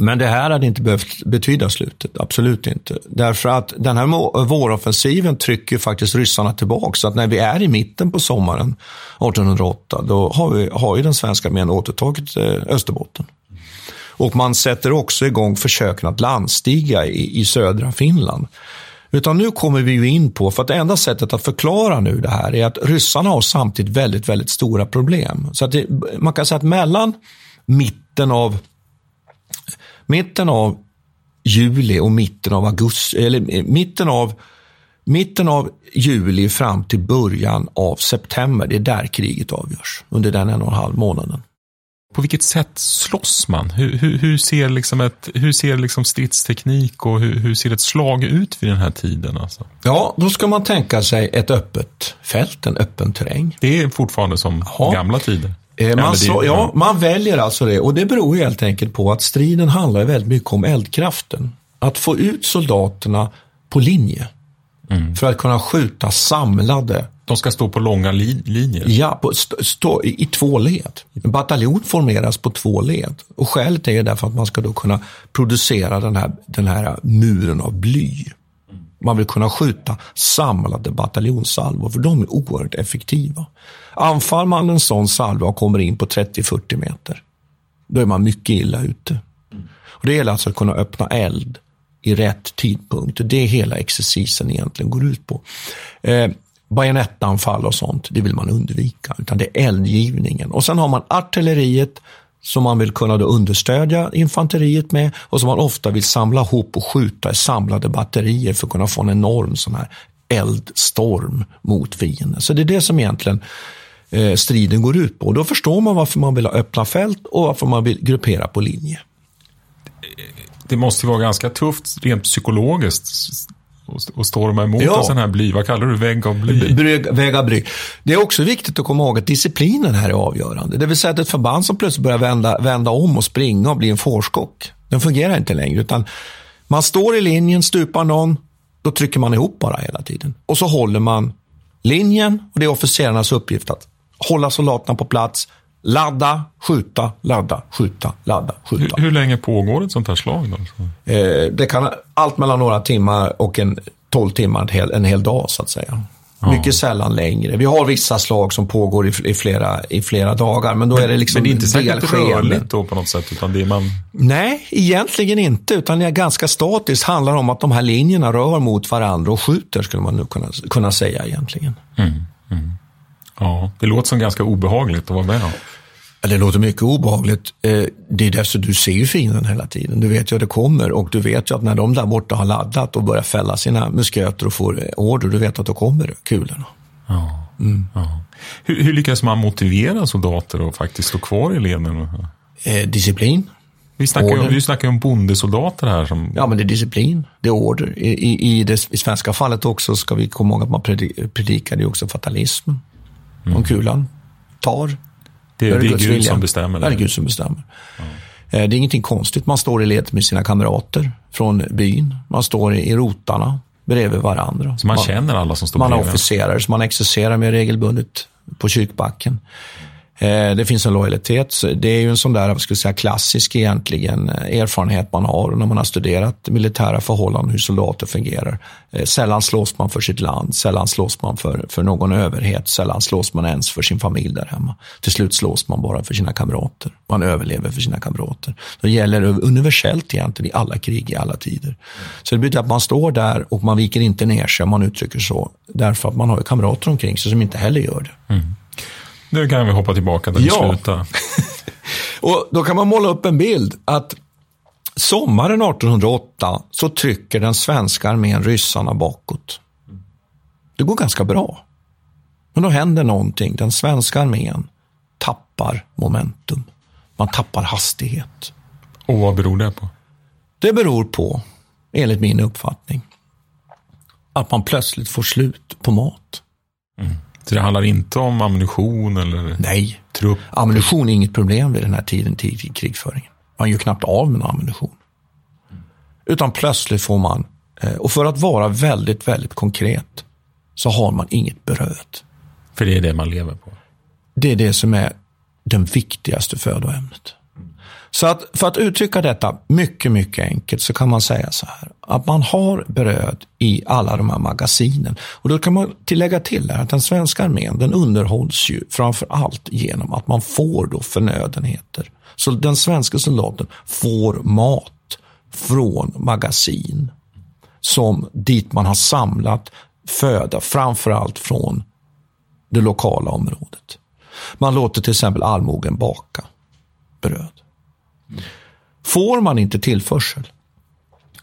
Men det här hade inte behövt betyda slutet, absolut inte. Därför att den här våroffensiven trycker faktiskt ryssarna tillbaka. Så att när vi är i mitten på sommaren 1808, då har, vi, har ju den svenska armén återtagit eh, Österbotten. Och man sätter också igång försöken att landstiga i, i södra Finland. Utan nu kommer vi ju in på, för att det enda sättet att förklara nu det här är att ryssarna har samtidigt väldigt, väldigt stora problem. Så att det, man kan säga att mellan mitten av, mitten av juli och mitten av augusti, eller eh, mitten av, mitten av juli fram till början av september, det är där kriget avgörs. Under den en och en halv månaden. På vilket sätt slåss man? Hur, hur, hur ser, liksom ett, hur ser liksom stridsteknik och hur, hur ser ett slag ut vid den här tiden? Alltså? Ja, då ska man tänka sig ett öppet fält, en öppen terräng. Det är fortfarande som Ja. gamla tider. Eh, Man, så, ja, man väljer alltså det och det beror ju helt enkelt på att striden handlar väldigt mycket om eldkraften. Att få ut soldaterna på linje för att kunna skjuta samlade De ska stå på långa li, linjer. Ja, på, st- stå, i, i två led. En bataljon formeras på två led. Och skälet är därför att man ska då kunna producera den här, den här muren av bly. Man vill kunna skjuta samlade bataljonssalvor, för de är oerhört effektiva. Anfall man en sån salva och kommer in på 30-40 meter, då är man mycket illa ute. Och det gäller alltså att kunna öppna eld i rätt tidpunkt. Det är hela exercisen egentligen går ut på. Eh, bajonettanfall och sånt, det vill man undvika. Utan det är eldgivningen. Och sen har man artilleriet som man vill kunna då understödja infanteriet med och som man ofta vill samla ihop och skjuta i samlade batterier för att kunna få en enorm sån här eldstorm mot fienden. Så det är det som egentligen eh, striden går ut på. Och då förstår man varför man vill ha öppna fält och varför man vill gruppera på linje. Det måste vara ganska tufft rent psykologiskt att storma emot Ja. en sån här bly. Vad kallar du vägg av bly? Bry- Väga bry. Det är också viktigt att komma ihåg att disciplinen här är avgörande. Det vill säga att ett förband som plötsligt börjar vända, vända om och springa och bli en fårskock, den fungerar inte längre. Utan man står i linjen, stupar någon, då trycker man ihop bara hela tiden. Och så håller man linjen och det är officerarnas uppgift att hålla soldaterna på plats, ladda, skjuta, ladda, skjuta, ladda, skjuta. Hur, hur länge pågår ett sånt här slag? Då? Eh, det kan allt mellan några timmar och en 12 timmar, en hel, en hel dag så att säga. Mycket sällan längre. Vi har vissa slag som pågår i, i, flera, i flera dagar, men då är det liksom Men det är inte särskilt rörligt då på något sätt, utan det man... Nej, egentligen inte, utan det är ganska statiskt. handlar om att de här linjerna rör mot varandra och skjuter, skulle man nu kunna, kunna säga egentligen. Ja, det låter som ganska obehagligt att vara med om. Ja, Det låter mycket obehagligt. Eh, Det är därför du ser ju fienden hela tiden. Du vet ju att det kommer och du vet ju att när de där borta har laddat och börjar fälla sina musköter och får eh, order, du vet att då kommer kulorna. Hur, hur lyckas man motivera soldater att faktiskt stå kvar i leden? Eh, disciplin. Vi snackar, om- vi snackar om bondesoldater här som... Ja, men det är disciplin, det är order. I, i, i det i svenska fallet också ska vi komma ihåg att man predi- predikade ju också fatalism. Om kulan tar. Mm. det, då det är Gud vilja. som bestämmer. Det är Gud som bestämmer. Eh, Det är ingenting konstigt. Man står i led med sina kamrater från byn. Man står i, rotarna bredvid varandra. Så man känner alla som står Man har bredvid. officerare som man exercerar med regelbundet på kyrkbacken. Eh, det finns en lojalitet. Det är ju en sån där, vad ska jag säga, klassisk egentligen eh, erfarenhet man har när man har studerat militära förhållanden, hur soldater fungerar. Eh, sällan slås man för sitt land, sällan slås man för, för någon överhet, sällan slås man ens för sin familj där hemma. Till slut slås man bara för sina kamrater. Man överlever för sina kamrater. Det gäller universellt egentligen i alla krig, i alla tider. Så det betyder att man står där och man viker inte ner sig, om man uttrycker så, därför att man har kamrater omkring sig som inte heller gör det. Mm. Nu kan vi hoppa tillbaka där vi ja. slutade. och då kan man måla upp en bild att sommaren 1808 så trycker den svenska armén ryssarna bakåt. Det går ganska bra. Men då händer någonting. Den svenska armén tappar momentum. Man tappar hastighet. Och vad beror det på? Det beror på, enligt min uppfattning, att man plötsligt får slut på mat. Mm. Så det handlar inte om ammunition eller Nej. trupp? Ammunition är inget problem vid den här tiden i krigföringen. Man gör knappt av med någon ammunition. Utan plötsligt får man, eh, och för att vara väldigt, väldigt konkret, så har man inget bröd. För det är det man lever på? Det är det som är det viktigaste födoämnet. Så att, för att uttrycka detta mycket, mycket enkelt så kan man säga så här. Att man har bröd i alla de här magasinen. Och då kan man tillägga till här att den svenska armén den underhålls ju framför allt genom att man får då förnödenheter. Så den svenska soldaten får mat från magasin som dit man har samlat föda, framför allt från det lokala området. Man låter till exempel allmogen baka bröd. Får man inte tillförsel,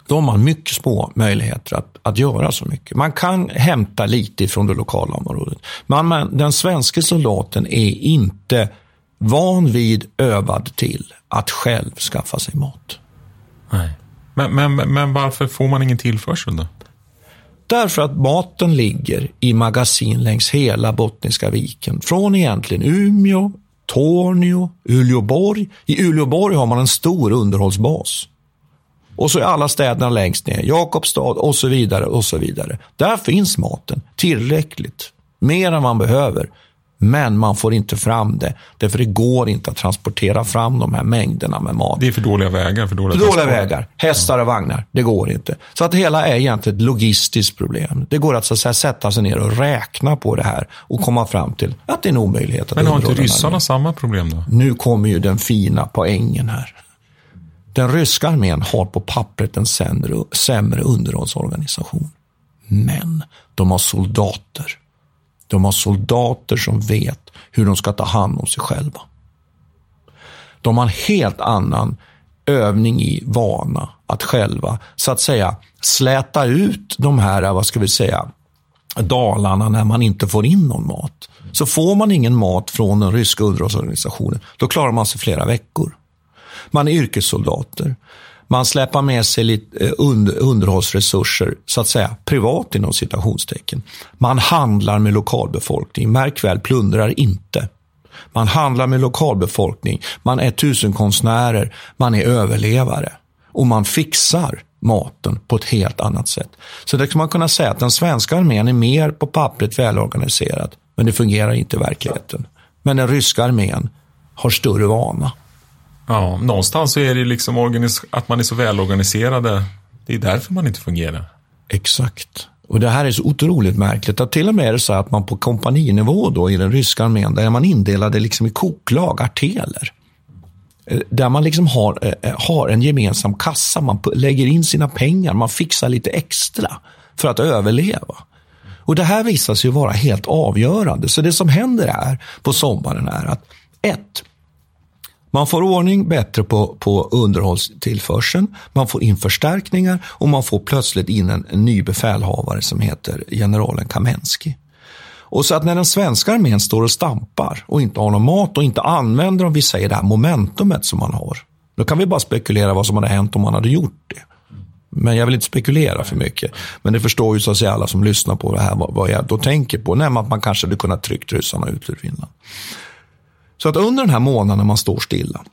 då har man mycket små möjligheter att, att göra så mycket. Man kan hämta lite från det lokala området. Men, men den svenska soldaten är inte van vid, övad till att själv skaffa sig mat. Nej. Men, men, men varför får man ingen tillförsel då? Därför att maten ligger i magasin längs hela Bottniska viken. Från egentligen Umeå, Tornio, Uleåborg. I Uleåborg har man en stor underhållsbas. Och så är alla städerna längst ner, Jakobstad och så vidare och så vidare. Där finns maten tillräckligt, mer än man behöver. Men man får inte fram det, därför det går inte att transportera fram de här mängderna med mat. Det är för dåliga vägar. För dåliga, för dåliga vägar, hästar och vagnar. Det går inte. Så att det hela är egentligen ett logistiskt problem. Det går att, så att säga, sätta sig ner och räkna på det här och komma fram till att det är en omöjlighet. Att Men har inte ryssarna samma problem då? Nu kommer ju den fina poängen här. Den ryska armén har på pappret en sämre, sämre underhållsorganisation. Men de har soldater de har soldater som vet hur de ska ta hand om sig själva. De har en helt annan övning i vana att själva, så att säga, släta ut de här, vad ska vi säga, dalarna när man inte får in någon mat. Så får man ingen mat från den ryska underhållsorganisationen, då klarar man sig flera veckor. Man är yrkessoldater. Man släpar med sig lite eh, underhållsresurser, så att säga, privat inom citationstecken. Man handlar med lokalbefolkning. Märk väl, plundrar inte. Man handlar med lokalbefolkning. Man är tusenkonstnärer. Man är överlevare. Och man fixar maten på ett helt annat sätt. Så det kan man kunna säga att den svenska armén är mer på pappret välorganiserad, men det fungerar inte i verkligheten. Men den ryska armén har större vana. Ja, någonstans så är det liksom att man är så välorganiserade. Det är därför man inte fungerar. Exakt. Och det här är så otroligt märkligt. Att till och med är det så att man på kompaninivå då i den ryska armén, där är man indelade liksom i koklag, arteler. Eh, där man liksom har, eh, eh, har en gemensam kassa, man lägger in sina pengar, man fixar lite extra för att överleva. Och det här visar sig vara helt avgörande. Så det som händer här på sommaren är att ett, man får ordning bättre på, på underhållstillförseln, man får in förstärkningar och man får plötsligt in en, en ny befälhavare som heter generalen Kamensky. Och så att när den svenska armén står och stampar och inte har någon mat och inte använder, om vi säger det här momentumet som man har. Då kan vi bara spekulera vad som hade hänt om man hade gjort det. Men jag vill inte spekulera för mycket. Men det förstår ju så att säga alla som lyssnar på det här vad, vad jag då tänker på. Nej, att man kanske hade kunnat trycka ryssarna ut ur Finland. Så att under den här månaden när man står stilla,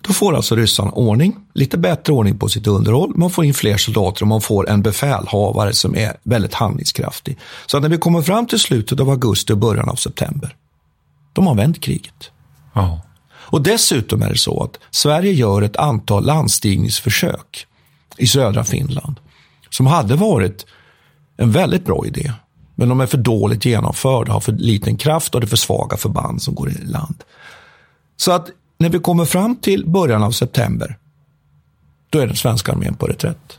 då får alltså ryssarna ordning, lite bättre ordning på sitt underhåll. Man får in fler soldater och man får en befälhavare som är väldigt handlingskraftig. Så att när vi kommer fram till slutet av augusti och början av september, De har vänt kriget. Ja. Och dessutom är det så att Sverige gör ett antal landstigningsförsök i södra Finland som hade varit en väldigt bra idé. Men de är för dåligt genomförda, har för liten kraft och det är för svaga förband som går i land. Så att när vi kommer fram till början av september, då är den svenska armén på reträtt.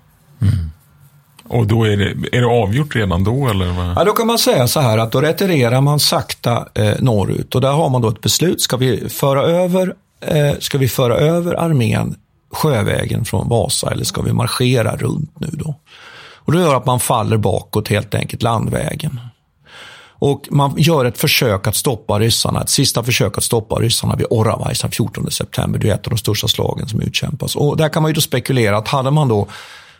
Och då är det, är det avgjort redan då eller? Vad? Ja, då kan man säga så här att då retirerar man sakta eh, norrut och där har man då ett beslut. Ska vi föra över, eh, ska vi föra över armén sjövägen från Vasa eller ska vi marschera runt nu då? Och det gör att man faller bakåt helt enkelt landvägen. Och man gör ett försök att stoppa ryssarna, ett sista försök att stoppa ryssarna vid Oravais 14 september. Det är ett av de största slagen som utkämpas. Och där kan man ju då spekulera att hade man då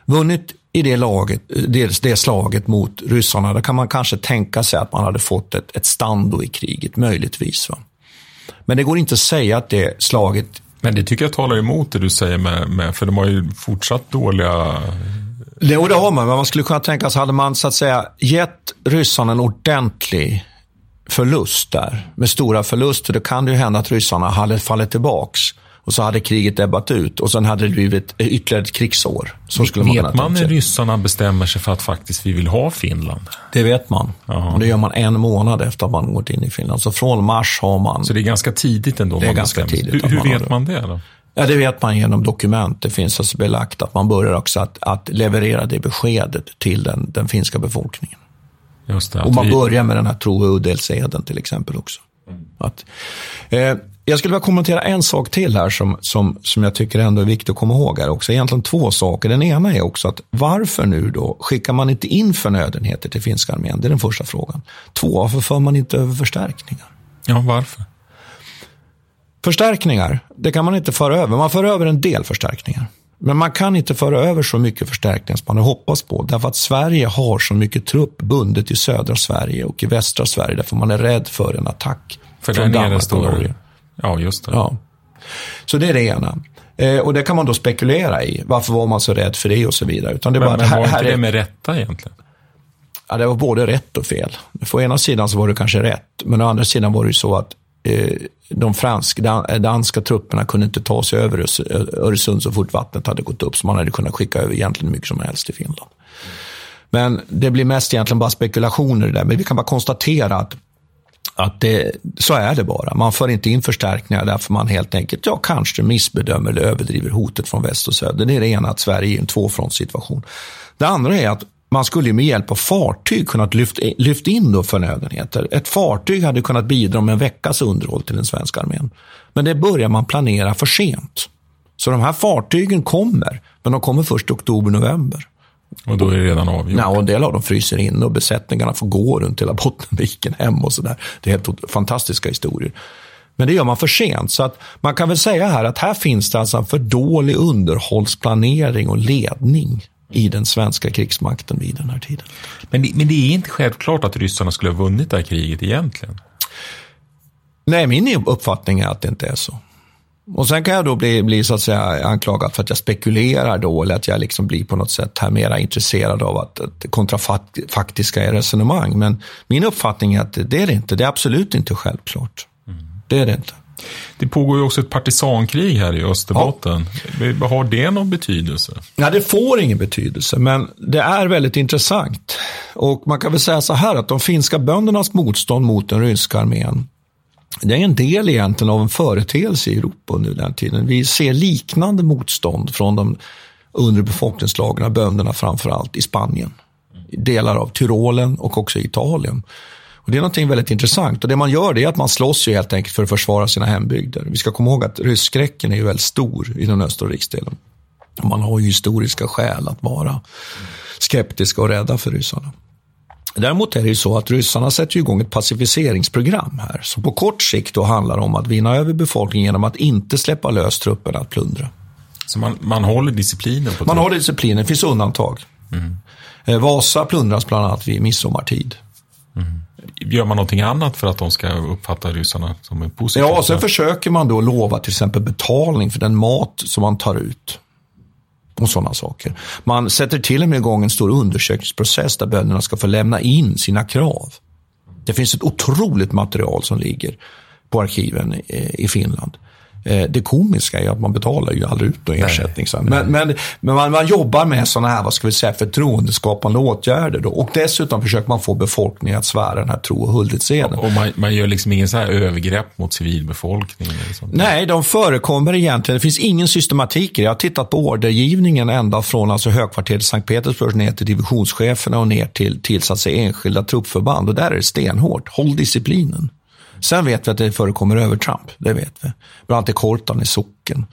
vunnit i det, laget, det, det slaget mot ryssarna, då kan man kanske tänka sig att man hade fått ett, ett stando i kriget, möjligtvis. Va? Men det går inte att säga att det slaget Men det tycker jag talar emot det du säger med, med för de har ju fortsatt dåliga... Det, och det har man, men man skulle kunna tänka sig, hade man så att säga gett ryssarna en ordentlig förlust där, med stora förluster, då kan det ju hända att ryssarna hade fallit tillbaks. Och så hade kriget ebbat ut och sen hade det blivit ytterligare ett krigsår. Så skulle man Vet man tänka när ryssarna bestämmer sig för att faktiskt vi vill ha Finland? Det vet man. Och det gör man en månad efter att man gått in i Finland. Så från mars har man... Så det är ganska tidigt ändå? Det är man ganska tidigt Hur, hur man vet man det då? Ja, det vet man genom dokument. Det finns alltså belagt att man börjar också att, att leverera det beskedet till den, den finska befolkningen. Det, Och man vi- börjar med den här tro och uddelsedeln till exempel också. Att, eh, jag skulle vilja kommentera en sak till här som, som, som jag tycker ändå är viktigt att komma ihåg här också. Egentligen två saker. Den ena är också att varför nu då skickar man inte in förnödenheter till finska armén? Det är den första frågan. Två, varför för man inte över förstärkningar? Ja, varför? Förstärkningar, det kan man inte föra över. Man för över en del förstärkningar. Men man kan inte föra över så mycket förstärkningar som man har hoppats på. Därför att Sverige har så mycket trupp bundet i södra Sverige och i västra Sverige. Därför man är rädd för en attack För från nere Danmark och står... Norge. Ja, just det. Ja. Så det är det ena. Eh, och det kan man då spekulera i. Varför var man så rädd för det och så vidare. Utan det är Men, bara men här, var inte här det är, med rätta egentligen? ja, det var både rätt och fel. För å ena sidan så var det kanske rätt. Men å andra sidan var det ju så att Eh, de franska, eh, danska trupperna kunde inte ta sig över Öresund så fort vattnet hade gått upp. Så man hade kunnat skicka över egentligen hur mycket som helst till Finland. Men det blir mest egentligen bara spekulationer där. Men vi kan bara konstatera att, att det, så är det bara. Man för inte in förstärkningar därför man helt enkelt, ja kanske missbedömer eller överdriver hotet från väst och söder. Det är det ena, att Sverige är i en tvåfrontssituation. Det andra är att man skulle ju med hjälp av fartyg kunnat lyfta lyft in då förnödenheter. Ett fartyg hade kunnat bidra med en veckas underhåll till den svenska armén. Men det börjar man planera för sent. Så de här fartygen kommer, men de kommer först i oktober-november. Och då är det redan avgjort. Ja, och en del av dem fryser in och besättningarna får gå runt hela Bottenviken hem och sådär. Det är helt fantastiska historier. Men det gör man för sent. Så att man kan väl säga här att här finns det alltså en för dålig underhållsplanering och ledning i den svenska krigsmakten vid den här tiden. Men, det, men det är inte självklart att ryssarna skulle ha vunnit det här kriget egentligen. Nej, min uppfattning är att det inte är så. Och sen kan jag då bli, bli så att säga anklagad för att jag spekulerar då, eller att jag liksom blir på något sätt här mera intresserad av att, att kontrafaktiska är resonemang. Men min uppfattning är att det är det inte. Det är absolut inte självklart. Det är det inte. Det pågår ju också ett partisankrig här i Österbotten. Har det någon betydelse? Ja, det får ingen betydelse, men det är väldigt intressant. Och man kan väl säga så här att de finska böndernas motstånd mot den ryska armén, det är en del egentligen av en företeelse i Europa under den tiden. Vi ser liknande motstånd från de undre befolkningslagren, bönderna framför allt i Spanien, delar av Tyrolen och också i Italien. Och det är någonting väldigt intressant. Och det man gör det är att man slåss ju helt enkelt för att försvara sina hembygder. Vi ska komma ihåg att rysskräcken är ju väldigt stor i den östra riksdelen. Man har ju historiska skäl att vara skeptiska och rädda för ryssarna. Däremot är det ju så att ryssarna sätter igång ett pacificeringsprogram här som på kort sikt då handlar om att vinna över befolkningen genom att inte släppa lös trupperna att plundra. Så man, man håller disciplinen Man har disciplinen, det finns undantag. Eh, Vasa plundras bland annat vid midsommartid. Gör man någonting annat för att de ska uppfatta ryssarna som en positiv? Ja, och sen försöker man då lova till exempel betalning för den mat som man tar ut. Och sådana saker. Man sätter till och med igång en stor undersökningsprocess där bönderna ska få lämna in sina krav. Det finns ett otroligt material som ligger på arkiven i Finland. Eh, det komiska är att man betalar ju aldrig ut någon ersättning. Sen. Men, men, men man, man, jobbar med sådana här, vad ska vi säga, förtroendeskapande åtgärder. Då. Och dessutom försöker man få befolkningen att svära den här tro och huldhetseden. Och man, man gör liksom ingen så här övergrepp mot civilbefolkningen? Nej, de förekommer egentligen. Det finns ingen systematik i det. Jag har tittat på ordergivningen ända från alltså högkvarteret Sankt Petersburg ner till divisionscheferna och ner till, till så att säga, enskilda truppförband. Och där är det stenhårt. Håll disciplinen. Sen vet vi att det förekommer övertramp. Det vet vi. Bland annat i Kortan i socken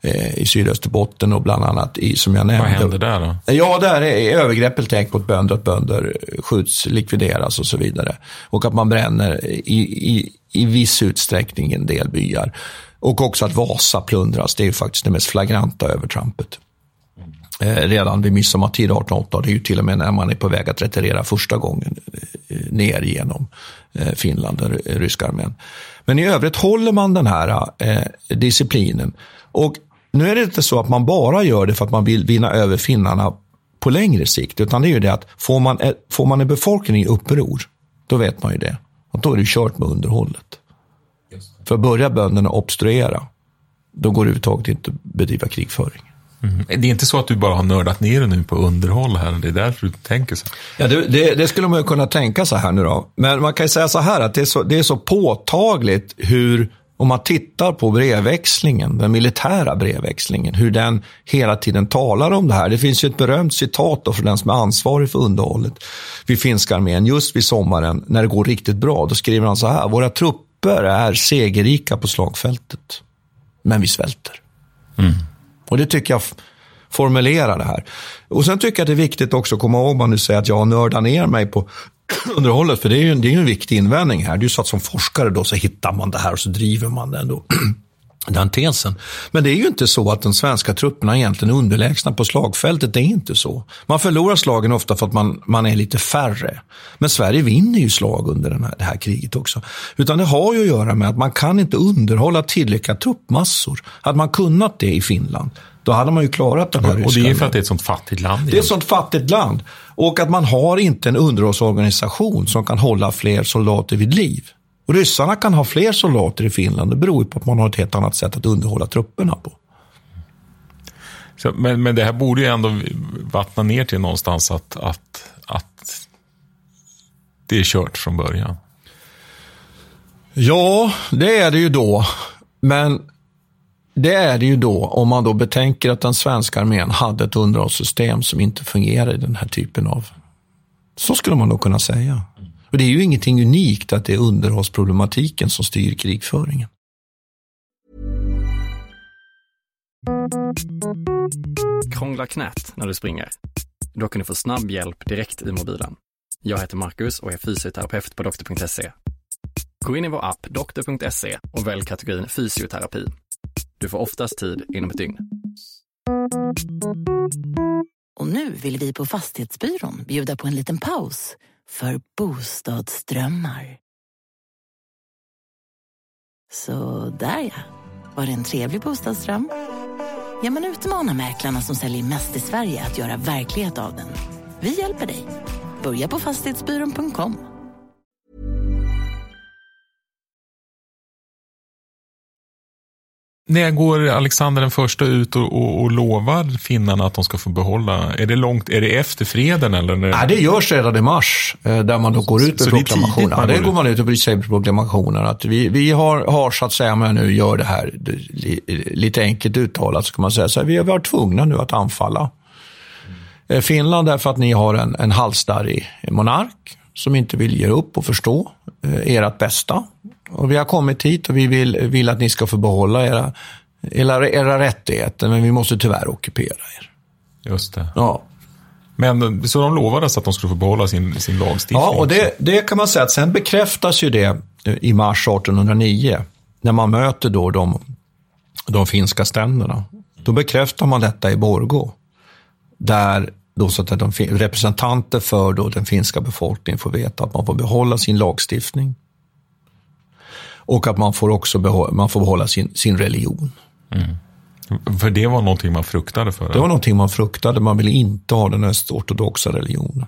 eh, i Sydösterbotten och bland annat i, som jag nämnde. Vad händer där då? Ja, där är övergrepp helt enkelt mot bönder, att bönder skjuts, likvideras och så vidare. Och att man bränner i, i, i viss utsträckning en del byar. Och också att Vasa plundras, det är faktiskt det mest flagranta övertrampet. Eh, redan vid midsommartid 1808, det är ju till och med när man är på väg att retirera första gången eh, ner genom Eh, Finland, den ryska armén. Men i övrigt håller man den här disciplinen. Och nu är det inte så att man bara gör det för att man vill vinna över finnarna på längre sikt, utan det är ju det att får man, får man en befolkning i uppror, då vet man ju det. Och då är det kört med underhållet. För börjar bönderna obstruera, då går det överhuvudtaget inte att bedriva krigföring. Mm. Det är inte så att du bara har nördat ner dig nu på underhåll här, det är därför du tänker så? Ja, det, det, det, skulle man ju kunna tänka så här nu då. Men man kan ju säga så här att det är så, det är så påtagligt hur, om man tittar på brevväxlingen, den militära brevväxlingen, hur den hela tiden talar om det här. Det finns ju ett berömt citat då för den som är ansvarig för underhållet vid finska armén, just vid sommaren, när det går riktigt bra. Då skriver han så här, våra trupper är segerrika på slagfältet, men vi svälter. Mm. Och det tycker jag formulerar det här. Och sen tycker jag att det är viktigt också att komma ihåg, man nu säger att jag nördar ner mig på underhållet, för det är ju en, det är en viktig invändning här. Det är ju så att som forskare då så hittar man det här och så driver man det ändå. den tesen. Men det är ju inte så att de svenska trupperna egentligen är underlägsna på slagfältet. Det är inte så. Man förlorar slagen ofta för att man, man är lite färre. Men Sverige vinner ju slag under den här, det här kriget också. Utan det har ju att göra med att man kan inte underhålla tillräckliga truppmassor. Hade man kunnat det i Finland, då hade man ju klarat den här Och det är för att det är ett sånt fattigt land. Det är ett sånt fattigt land. Och att man har inte en underhållsorganisation som kan hålla fler soldater vid liv. Och ryssarna kan ha fler soldater i Finland. Det beror på att man har ett helt annat sätt att underhålla trupperna på. Så, men, men det här borde ju ändå vattna ner till någonstans att, att, att det är kört från början. Ja, det är det ju då. Men det är det ju då om man då betänker att den svenska armén hade ett underhållssystem som inte fungerade i den här typen av... Så skulle man då kunna säga. Och det är ju ingenting unikt att det är underhållsproblematiken som styr krigföringen. Krångla knät när du springer? Då kan du få snabb hjälp direkt i mobilen. Jag heter Marcus och är fysioterapeut på doktor.se. Gå in i vår app doktor.se och välj kategorin fysioterapi. Du får oftast tid inom ett dygn. Och nu vill vi på Fastighetsbyrån bjuda på en liten paus för bostadsdrömmar. Så där ja, var det en trevlig bostadsdröm? Ja, men utmana mäklarna som säljer mest i Sverige att göra verklighet av den. Vi hjälper dig. Börja på fastighetsbyrån.com. När går Alexander den första ut och, och, och, lovar finnarna att de ska få behålla? Är det, långt, är det efter freden? Eller. Nej, det görs redan i mars, eh, där man då går ut med proklamationer. Det, det går man ut och säger proklamationer. Att vi, vi har, har, så att säga, jag nu gör det här lite enkelt uttalat, så kan man säga så här, vi har varit tvungna nu att anfalla. Mm. Finland därför att ni har en, en halsstarrig monark som inte vill ge upp och förstå eh, ert bästa. Och vi har kommit hit och vi vill, vill att ni ska få behålla era, era, era rättigheter, men vi måste tyvärr ockupera er. Just det. Ja. Men så de lovades att de skulle få behålla sin, sin lagstiftning? Ja, och det, det kan man säga att sen bekräftas ju det i mars 1809, när man möter då de, de finska ständerna. Då bekräftar man detta i Borgå, där då så att de representanter för då den finska befolkningen får veta att man får behålla sin lagstiftning. Och att man får också behålla, man får behålla sin, sin religion. Mm. För det var någonting man fruktade för? Det var någonting man fruktade. Man ville inte ha den östortodoxa religionen.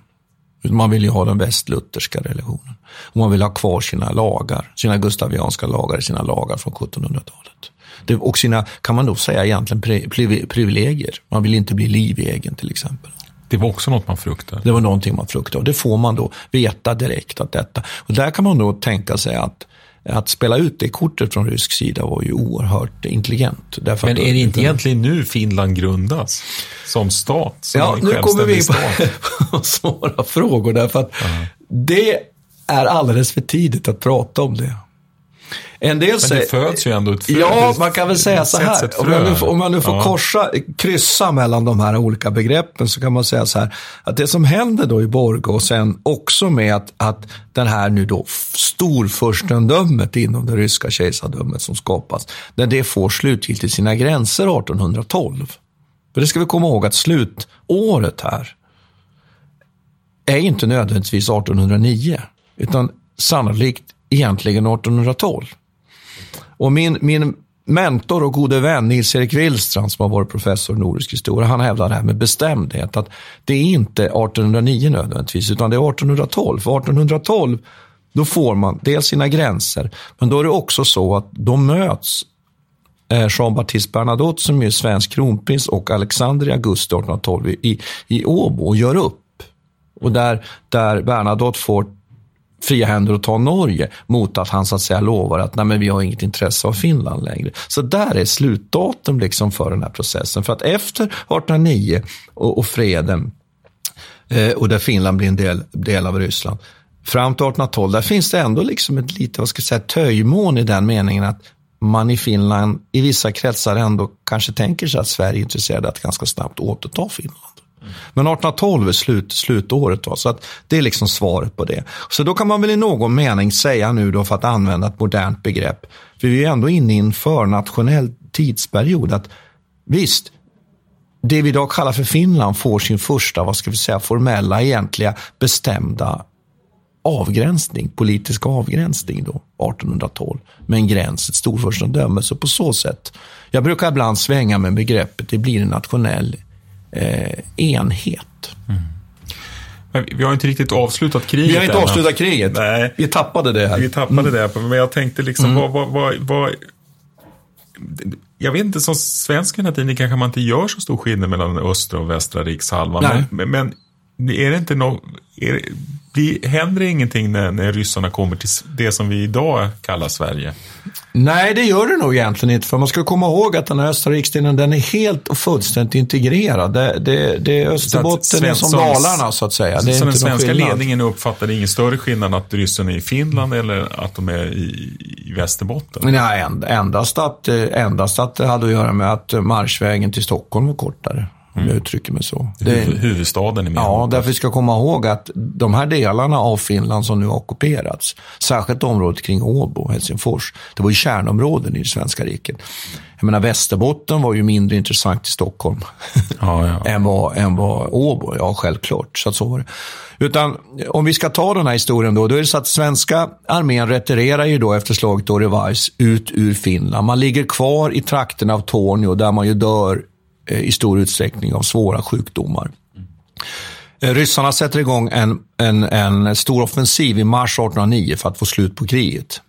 Man vill ju ha den västlutherska religionen. Och man vill ha kvar sina lagar, sina gustavianska lagar, sina lagar från 1700-talet. Det, och sina, kan man då säga egentligen, pri, privilegier. Man vill inte bli livegen till exempel. Det var också något man fruktade. Det var någonting man fruktade och det får man då veta direkt att detta. Och där kan man då tänka sig att att spela ut det kortet från rysk sida var ju oerhört intelligent. Men är det inte egentligen nu Finland grundas? Som stat? Som ja, nu kommer vi på svåra frågor därför att uh -huh. det är alldeles för tidigt att prata om det. En del Men det föds ju ändå ett frö. Ja, man kan väl säga så här. Om man, nu, får, om man nu får ja. korsa, kryssa mellan de här olika begreppen så kan man säga så här. Att det som händer då i Borgå och sen också med att, att den här nu då storfurstendömet inom det ryska kejsardömet som skapas. När det får slutgiltigt sina gränser 1812. För det ska vi komma ihåg att slutåret här är inte nödvändigtvis 1809. Utan sannolikt egentligen 1812. Och min, min mentor och gode vän Nils-Erik Willstrand som har varit professor i nordisk historia, han hävdar det här med bestämdhet att det är inte 1809 nödvändigtvis, utan det är 1812. För 1812, då får man dels sina gränser, men då är det också så att då möts eh, Jean-Baptiste Bernadotte som är svensk kronprins och Alexander i augusti 1812 i, i Åbo och gör upp. Och där, där Bernadotte får fria händer att ta Norge mot att han så att säga lovar att nej, men vi har inget intresse av Finland längre. Så där är slutdatum liksom för den här processen. För att efter 1809 och, och freden eh, och där Finland blir en del, del av Ryssland fram till 1812, där finns det ändå liksom ett lite, vad ska jag säga, töjmån i den meningen att man i Finland i vissa kretsar ändå kanske tänker sig att Sverige är intresserade att ganska snabbt återta Finland. Men 1812 är slut, slutåret. Då, så att det är liksom svaret på det. Så då kan man väl i någon mening säga nu då, för att använda ett modernt begrepp, för vi är ändå inne i en förnationell tidsperiod, att visst, det vi idag kallar för Finland får sin första, vad ska vi säga, formella, egentliga, bestämda avgränsning, politisk avgränsning då, 1812, med en gräns, ett storfurstendöme. Så på så sätt, jag brukar ibland svänga med begreppet, det blir en nationell enhet. Mm. Men vi har inte riktigt avslutat kriget Vi har inte än. avslutat kriget. Nej. Vi tappade det här. Vi tappade mm. det, men jag tänkte liksom, mm. vad, vad, vad, vad jag vet inte, som svensk hela tiden kanske man inte gör så stor skillnad mellan östra och västra rikshalvan. Men, men, är det inte något, blir, händer det ingenting när, när ryssarna kommer till det som vi idag kallar Sverige? Nej, det gör det nog egentligen inte. För man ska komma ihåg att den här östra riksdelen den är helt och fullständigt integrrad. Det, det, det är Österbotten är som Dalarna så att säga. Det är så den svenska ledningen uppfattade ingen större skillnad att ryssen är i Finland eller att de är i, i Västerbotten? Nej, endast att, endast att det hade att göra med att marschvägen till Stockholm var kortare. Om jag uttrycker mig så. Det, huvudstaden med. Ja, därför vi ska komma ihåg att de här delarna av Finland som nu har ockuperats, särskilt området kring Åbo och Helsingfors, det var ju kärnområden i det svenska riket. Jag menar, Västerbotten var ju mindre intressant i Stockholm ja, ja. än, vad, än vad Åbo, ja självklart. Så, så var det. Utan om vi ska ta den här historien då, då är det så att svenska armén retirerar ju då efter slaget Orivais ut ur Finland. Man ligger kvar i trakten av Tornio där man ju dör Eh, i stor utsträckning av svåra sjukdomar. Eh, ryssarna sätter igång en, en, en stor offensiv i mars 1809 för att få slut på kriget.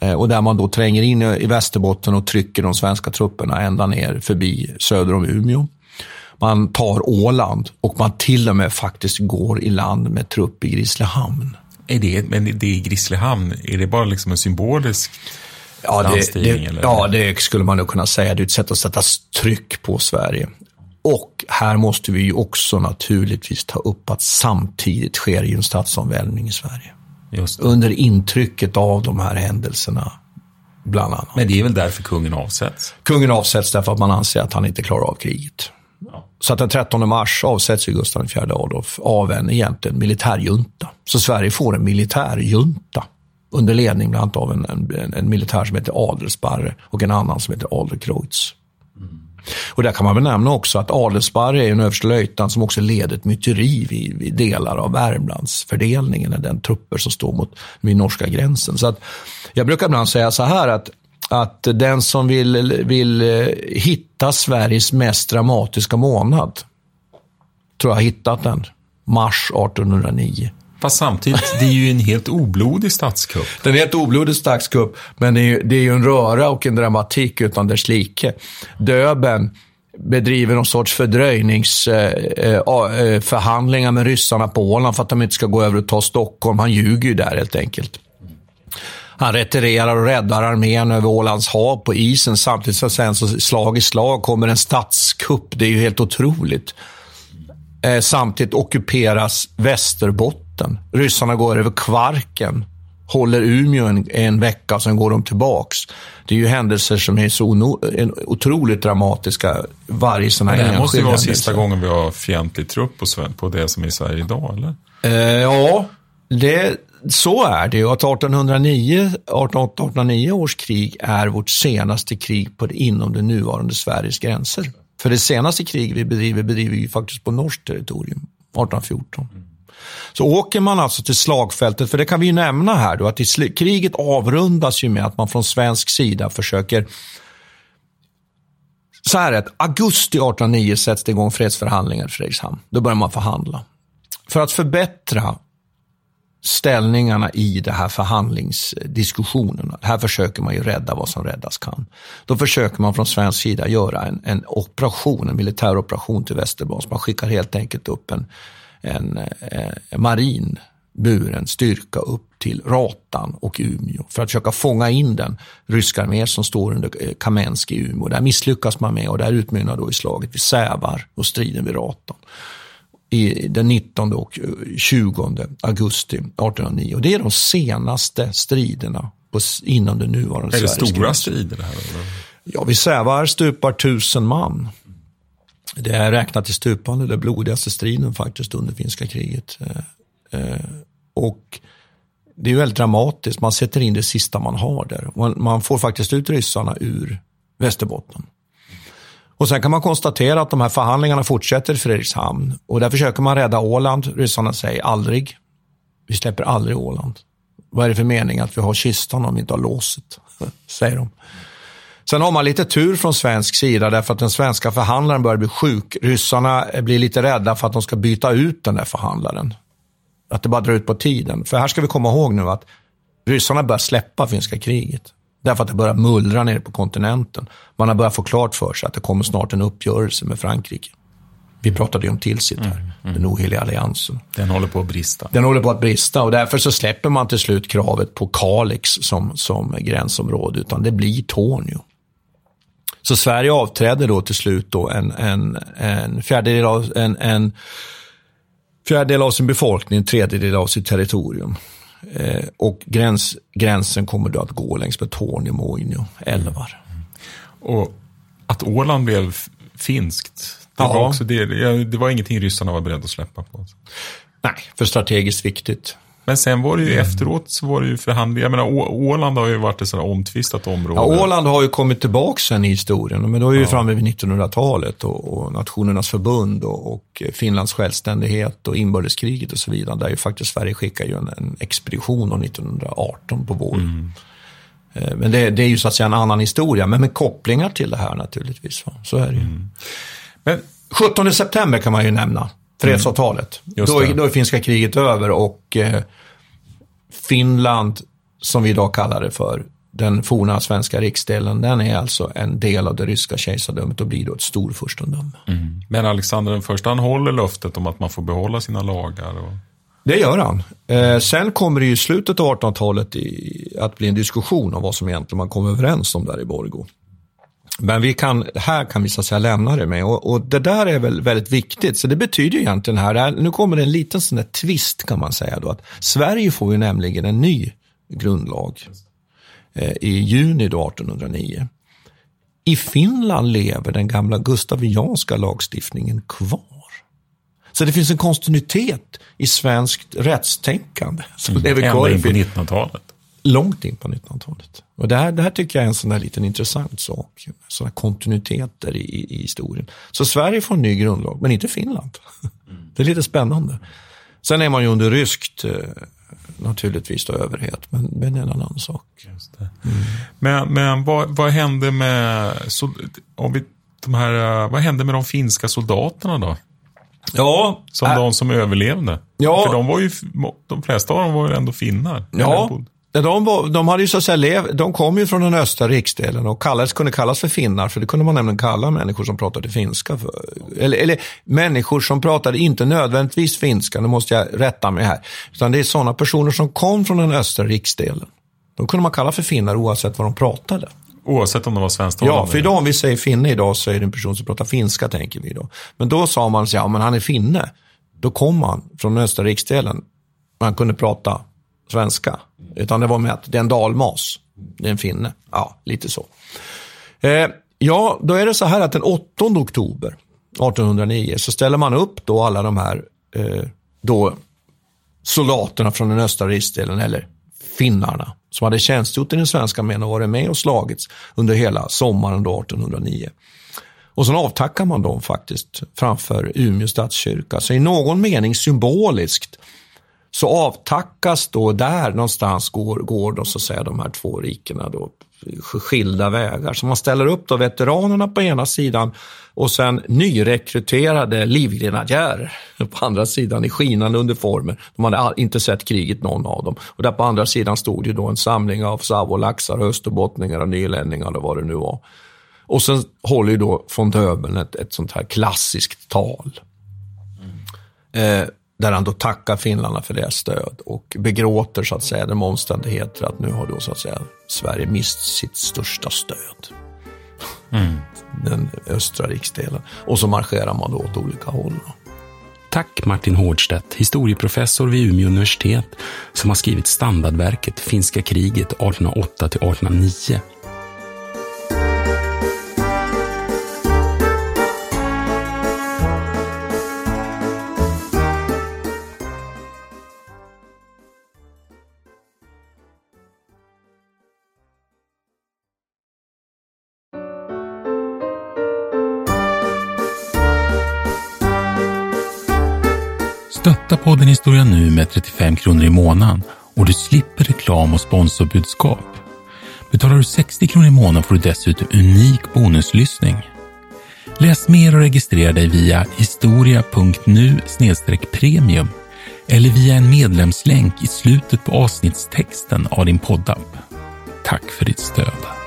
Eh, och där man då tränger in i Västerbotten och trycker de svenska trupperna ända ner förbi söder om Umeå. Man tar Åland och man till och med faktiskt går i land med trupp i Grisslehamn. Är det, men det är Grisslehamn, är det bara liksom en symbolisk Ja, det, det, ja, det skulle man nog kunna säga. Det är ett sätt att sätta tryck på Sverige. Och här måste vi ju också naturligtvis ta upp att samtidigt sker ju en statsomvälvning i Sverige. Under intrycket av de här händelserna, bland annat. Men det är väl därför kungen avsätts? Kungen avsätts därför att man anser att han inte klarar av kriget. Ja. Så att den 13 mars avsätts ju Gustav IV Adolf av en egentligen militärjunta. Så Sverige får en militärjunta under ledning bland annat av en, en, en militär som heter Adelsparre och en annan som heter Adlerkreutz. Mm. Och där kan man väl nämna också att Adelsparre är en överstelöjtnant som också leder ett myteri vid, vid delar av Värmlandsfördelningen, den trupper som står mot vid norska gränsen. Så att jag brukar ibland säga så här att att den som vill, vill eh, hitta Sveriges mest dramatiska månad, tror jag har hittat den. mars 1809. Fast samtidigt, det är ju en helt oblodig statskupp. Den är helt oblodig statskupp, men det är, ju, det är ju en röra och en dramatik utan dess like. Döben bedriver någon sorts fördröjningsförhandlingar eh, eh, eh med ryssarna på Åland för att de inte ska gå över och ta Stockholm. Han ljuger ju där helt enkelt. Han retirerar och räddar armén över Ålands hav på isen samtidigt som sen så slag i slag kommer en statskupp. Det är ju helt otroligt. Eh, samtidigt ockuperas Västerbotten. Ryssarna går över Kvarken, håller Umeå en, en vecka sen går de tillbaks. Det är ju händelser som är så ono, otroligt dramatiska. Varje sån här Det här måste ju vara sista gången vi har fientlig trupp på, på det som är i Sverige idag, eller? Eh, ja, det, så är det ju. Att 1809, 1808-1809 års krig är vårt senaste krig på inom det nuvarande Sveriges gränser. För det senaste krig vi bedriver, bedriver vi faktiskt på norskt territorium, 1814. Så åker man alltså till slagfältet, för det kan vi ju nämna här då, att kriget avrundas ju med att man från svensk sida försöker så här är augusti 1809 sätts det igång fredsförhandlingar i Fredrikshamn. Då börjar man förhandla. För att förbättra ställningarna i de här förhandlingsdiskussionerna. Här försöker man ju rädda vad som räddas kan. Då försöker man från svensk sida göra en, en operation, en militäroperation till Västerbotten. Man skickar helt enkelt upp en, en, eh, marin buren styrka upp till Ratan och Umeå för att försöka fånga in den ryska armé som står under eh, Kamensk i Umeå. Där misslyckas man med och där utmynnar då i slaget vid Sävar och striden vid Ratan i den 19 och 20 augusti 1809. Och det är de senaste striderna på, inom det nuvarande Är det stora strider här? Eller? Ja, vid Sävar stupar tusen man. Det är räknat i stupande, den blodigaste striden faktiskt under finska kriget. Eh, eh, och det är väldigt dramatiskt, man sätter in det sista man har där. Man får faktiskt ut ryssarna ur Västerbotten. Och sen kan man konstatera att de här förhandlingarna fortsätter i Fredrikshamn. Och där försöker man rädda Åland. Ryssarna säger aldrig. Vi släpper aldrig Åland. Vad är det för mening att vi har kistan om vi inte har låset? säger de. Sen har man lite tur från svensk sida därför att den svenska förhandlaren börjar bli sjuk. Ryssarna blir lite rädda för att de ska byta ut den där förhandlaren. Att det bara drar ut på tiden. För här ska vi komma ihåg nu att ryssarna börjar släppa finska kriget. Därför att det börjar mullra nere på kontinenten. Man har börjat få klart för sig att det kommer snart en uppgörelse med Frankrike. Vi pratade ju om Tilsit här, mm, mm. den oheliga alliansen. Den håller på att brista. Den håller på att brista och därför så släpper man till slut kravet på Kalix som, som gränsområde, utan det blir Tornio. Så Sverige avträder då till slut då en, en, en, fjärdedel, av, en, en fjärdedel av sin befolkning, en tredjedel av sitt territorium. Eh, och gräns, gränsen kommer då att gå längs med Torneå, Moinio, älvar. Och att Åland blev finskt, det, var, också det, det var ingenting ryssarna var beredda att släppa på. Nej, för strategiskt viktigt. Men sen var det ju mm. efteråt så var det ju förhandlingar. Jag menar, Åland har ju varit ett sådant omtvistat område. Ja, Åland har ju kommit tillbaka sen i historien. Men då är vi ja. framme vid 1900-talet och, och, Nationernas förbund och, och, Finlands självständighet och inbördeskriget och så vidare. Där ju faktiskt Sverige skickar ju en, en expedition 1918 på våren. Mm. Eh, men det, det, är ju så att säga en annan historia, men med kopplingar till det här naturligtvis. Så är det ju. Mm. Men 17 september kan man ju nämna fredsavtalet. Mm. Då, då är finska kriget över och eh, Finland, som vi idag kallar det för, den forna svenska riksdelen, den är alltså en del av det ryska kejsardömet och blir då ett storfurstendöme. Mm. Men Alexander den första, han håller löftet om att man får behålla sina lagar? Och... Det gör han. Eh, sen kommer det i slutet av 1800-talet att bli en diskussion om vad som egentligen man kom överens om där i Borgå. Men vi kan, här kan vi så att säga lämna det med. Och, och, det där är väl väldigt viktigt. Så det betyder egentligen här, nu kommer det en liten sån där twist kan man säga då. Att Sverige får ju nämligen en ny grundlag eh, i juni då 1809. I Finland lever den gamla gustavianska lagstiftningen kvar. Så det finns en kontinuitet i svenskt rättstänkande som mm, lever kvar. Ända in på 1900-talet långt in på 1900-talet. Och det här, det här tycker jag är en sån där liten intressant sak. Sådana kontinuiteter i, i, historien. Så Sverige får en ny grundlag, men inte Finland. Mm. Det är lite spännande. Sen är man ju under ryskt, eh, naturligtvis, då, överhet, men, men en annan sak. Mm. Men, men vad, vad hände med, så, om vi, de här, vad hände med de finska soldaterna då? Ja, Som äh, de som överlevde. Ja. För de, var ju, de flesta av dem var ju ändå finnar. Ja, de, var, de hade ju så att säga lev, de kom ju från den östra riksdelen och kallades, kunde kallas för finnar, för det kunde man nämligen kalla människor som pratade finska. För, eller, eller människor som pratade inte nödvändigtvis finska, nu måste jag rätta mig här, utan det är sådana personer som kom från den östra riksdelen. De kunde man kalla för finnar oavsett vad de pratade. Oavsett om de var svensktalande. Ja, för idag om vi säger finne idag så är det en person som pratar finska tänker vi då. Men då sa man så ja men han är finne. Då kom han från den östra riksdelen. Man kunde prata svenska. Utan det var med att det är en dalmas. Det är en finne. Ja, lite så. Eh, ja, då är det så här att den 8 oktober 1809 så ställer man upp då alla de här eh, då soldaterna från den östra riksdelen, eller finnarna, som hade tjänstgjort i den svenska armén och varit med och slagits under hela sommaren då 1809. Och sen avtackar man dem faktiskt framför Umeå stadskyrka. Så i någon mening symboliskt så avtackas då där någonstans går, går då så att säga de här två rikena då skilda vägar. Så man ställer upp då veteranerna på ena sidan och sen nyrekryterade livgrenadjärer på andra sidan i skinande uniformer. De hade inte sett kriget någon av dem. Och där på andra sidan stod ju då en samling av savolaxar, österbottningar och nylänningar och vad det nu var. Och sen håller ju då von Döbeln ett, ett sånt här klassiskt tal. Eh, där han då tackar finnarna för deras stöd och begråter så att säga de omständigheter att nu har då så att säga Sverige mist sitt största stöd. Mm. Den östra riksdelen. Och så marscherar man då åt olika håll. Tack Martin Hårdstedt, historieprofessor vid Umeå universitet, som har skrivit standardverket Finska kriget 1808 1809 Historia Nu med 35 kronor i månaden och du slipper reklam och sponsorbudskap. Betalar du 60 kronor i månaden får du dessutom unik bonuslyssning. Läs mer och registrera dig via historia.nu premium eller via en medlemslänk i slutet på avsnittstexten av din poddapp. Tack för ditt stöd.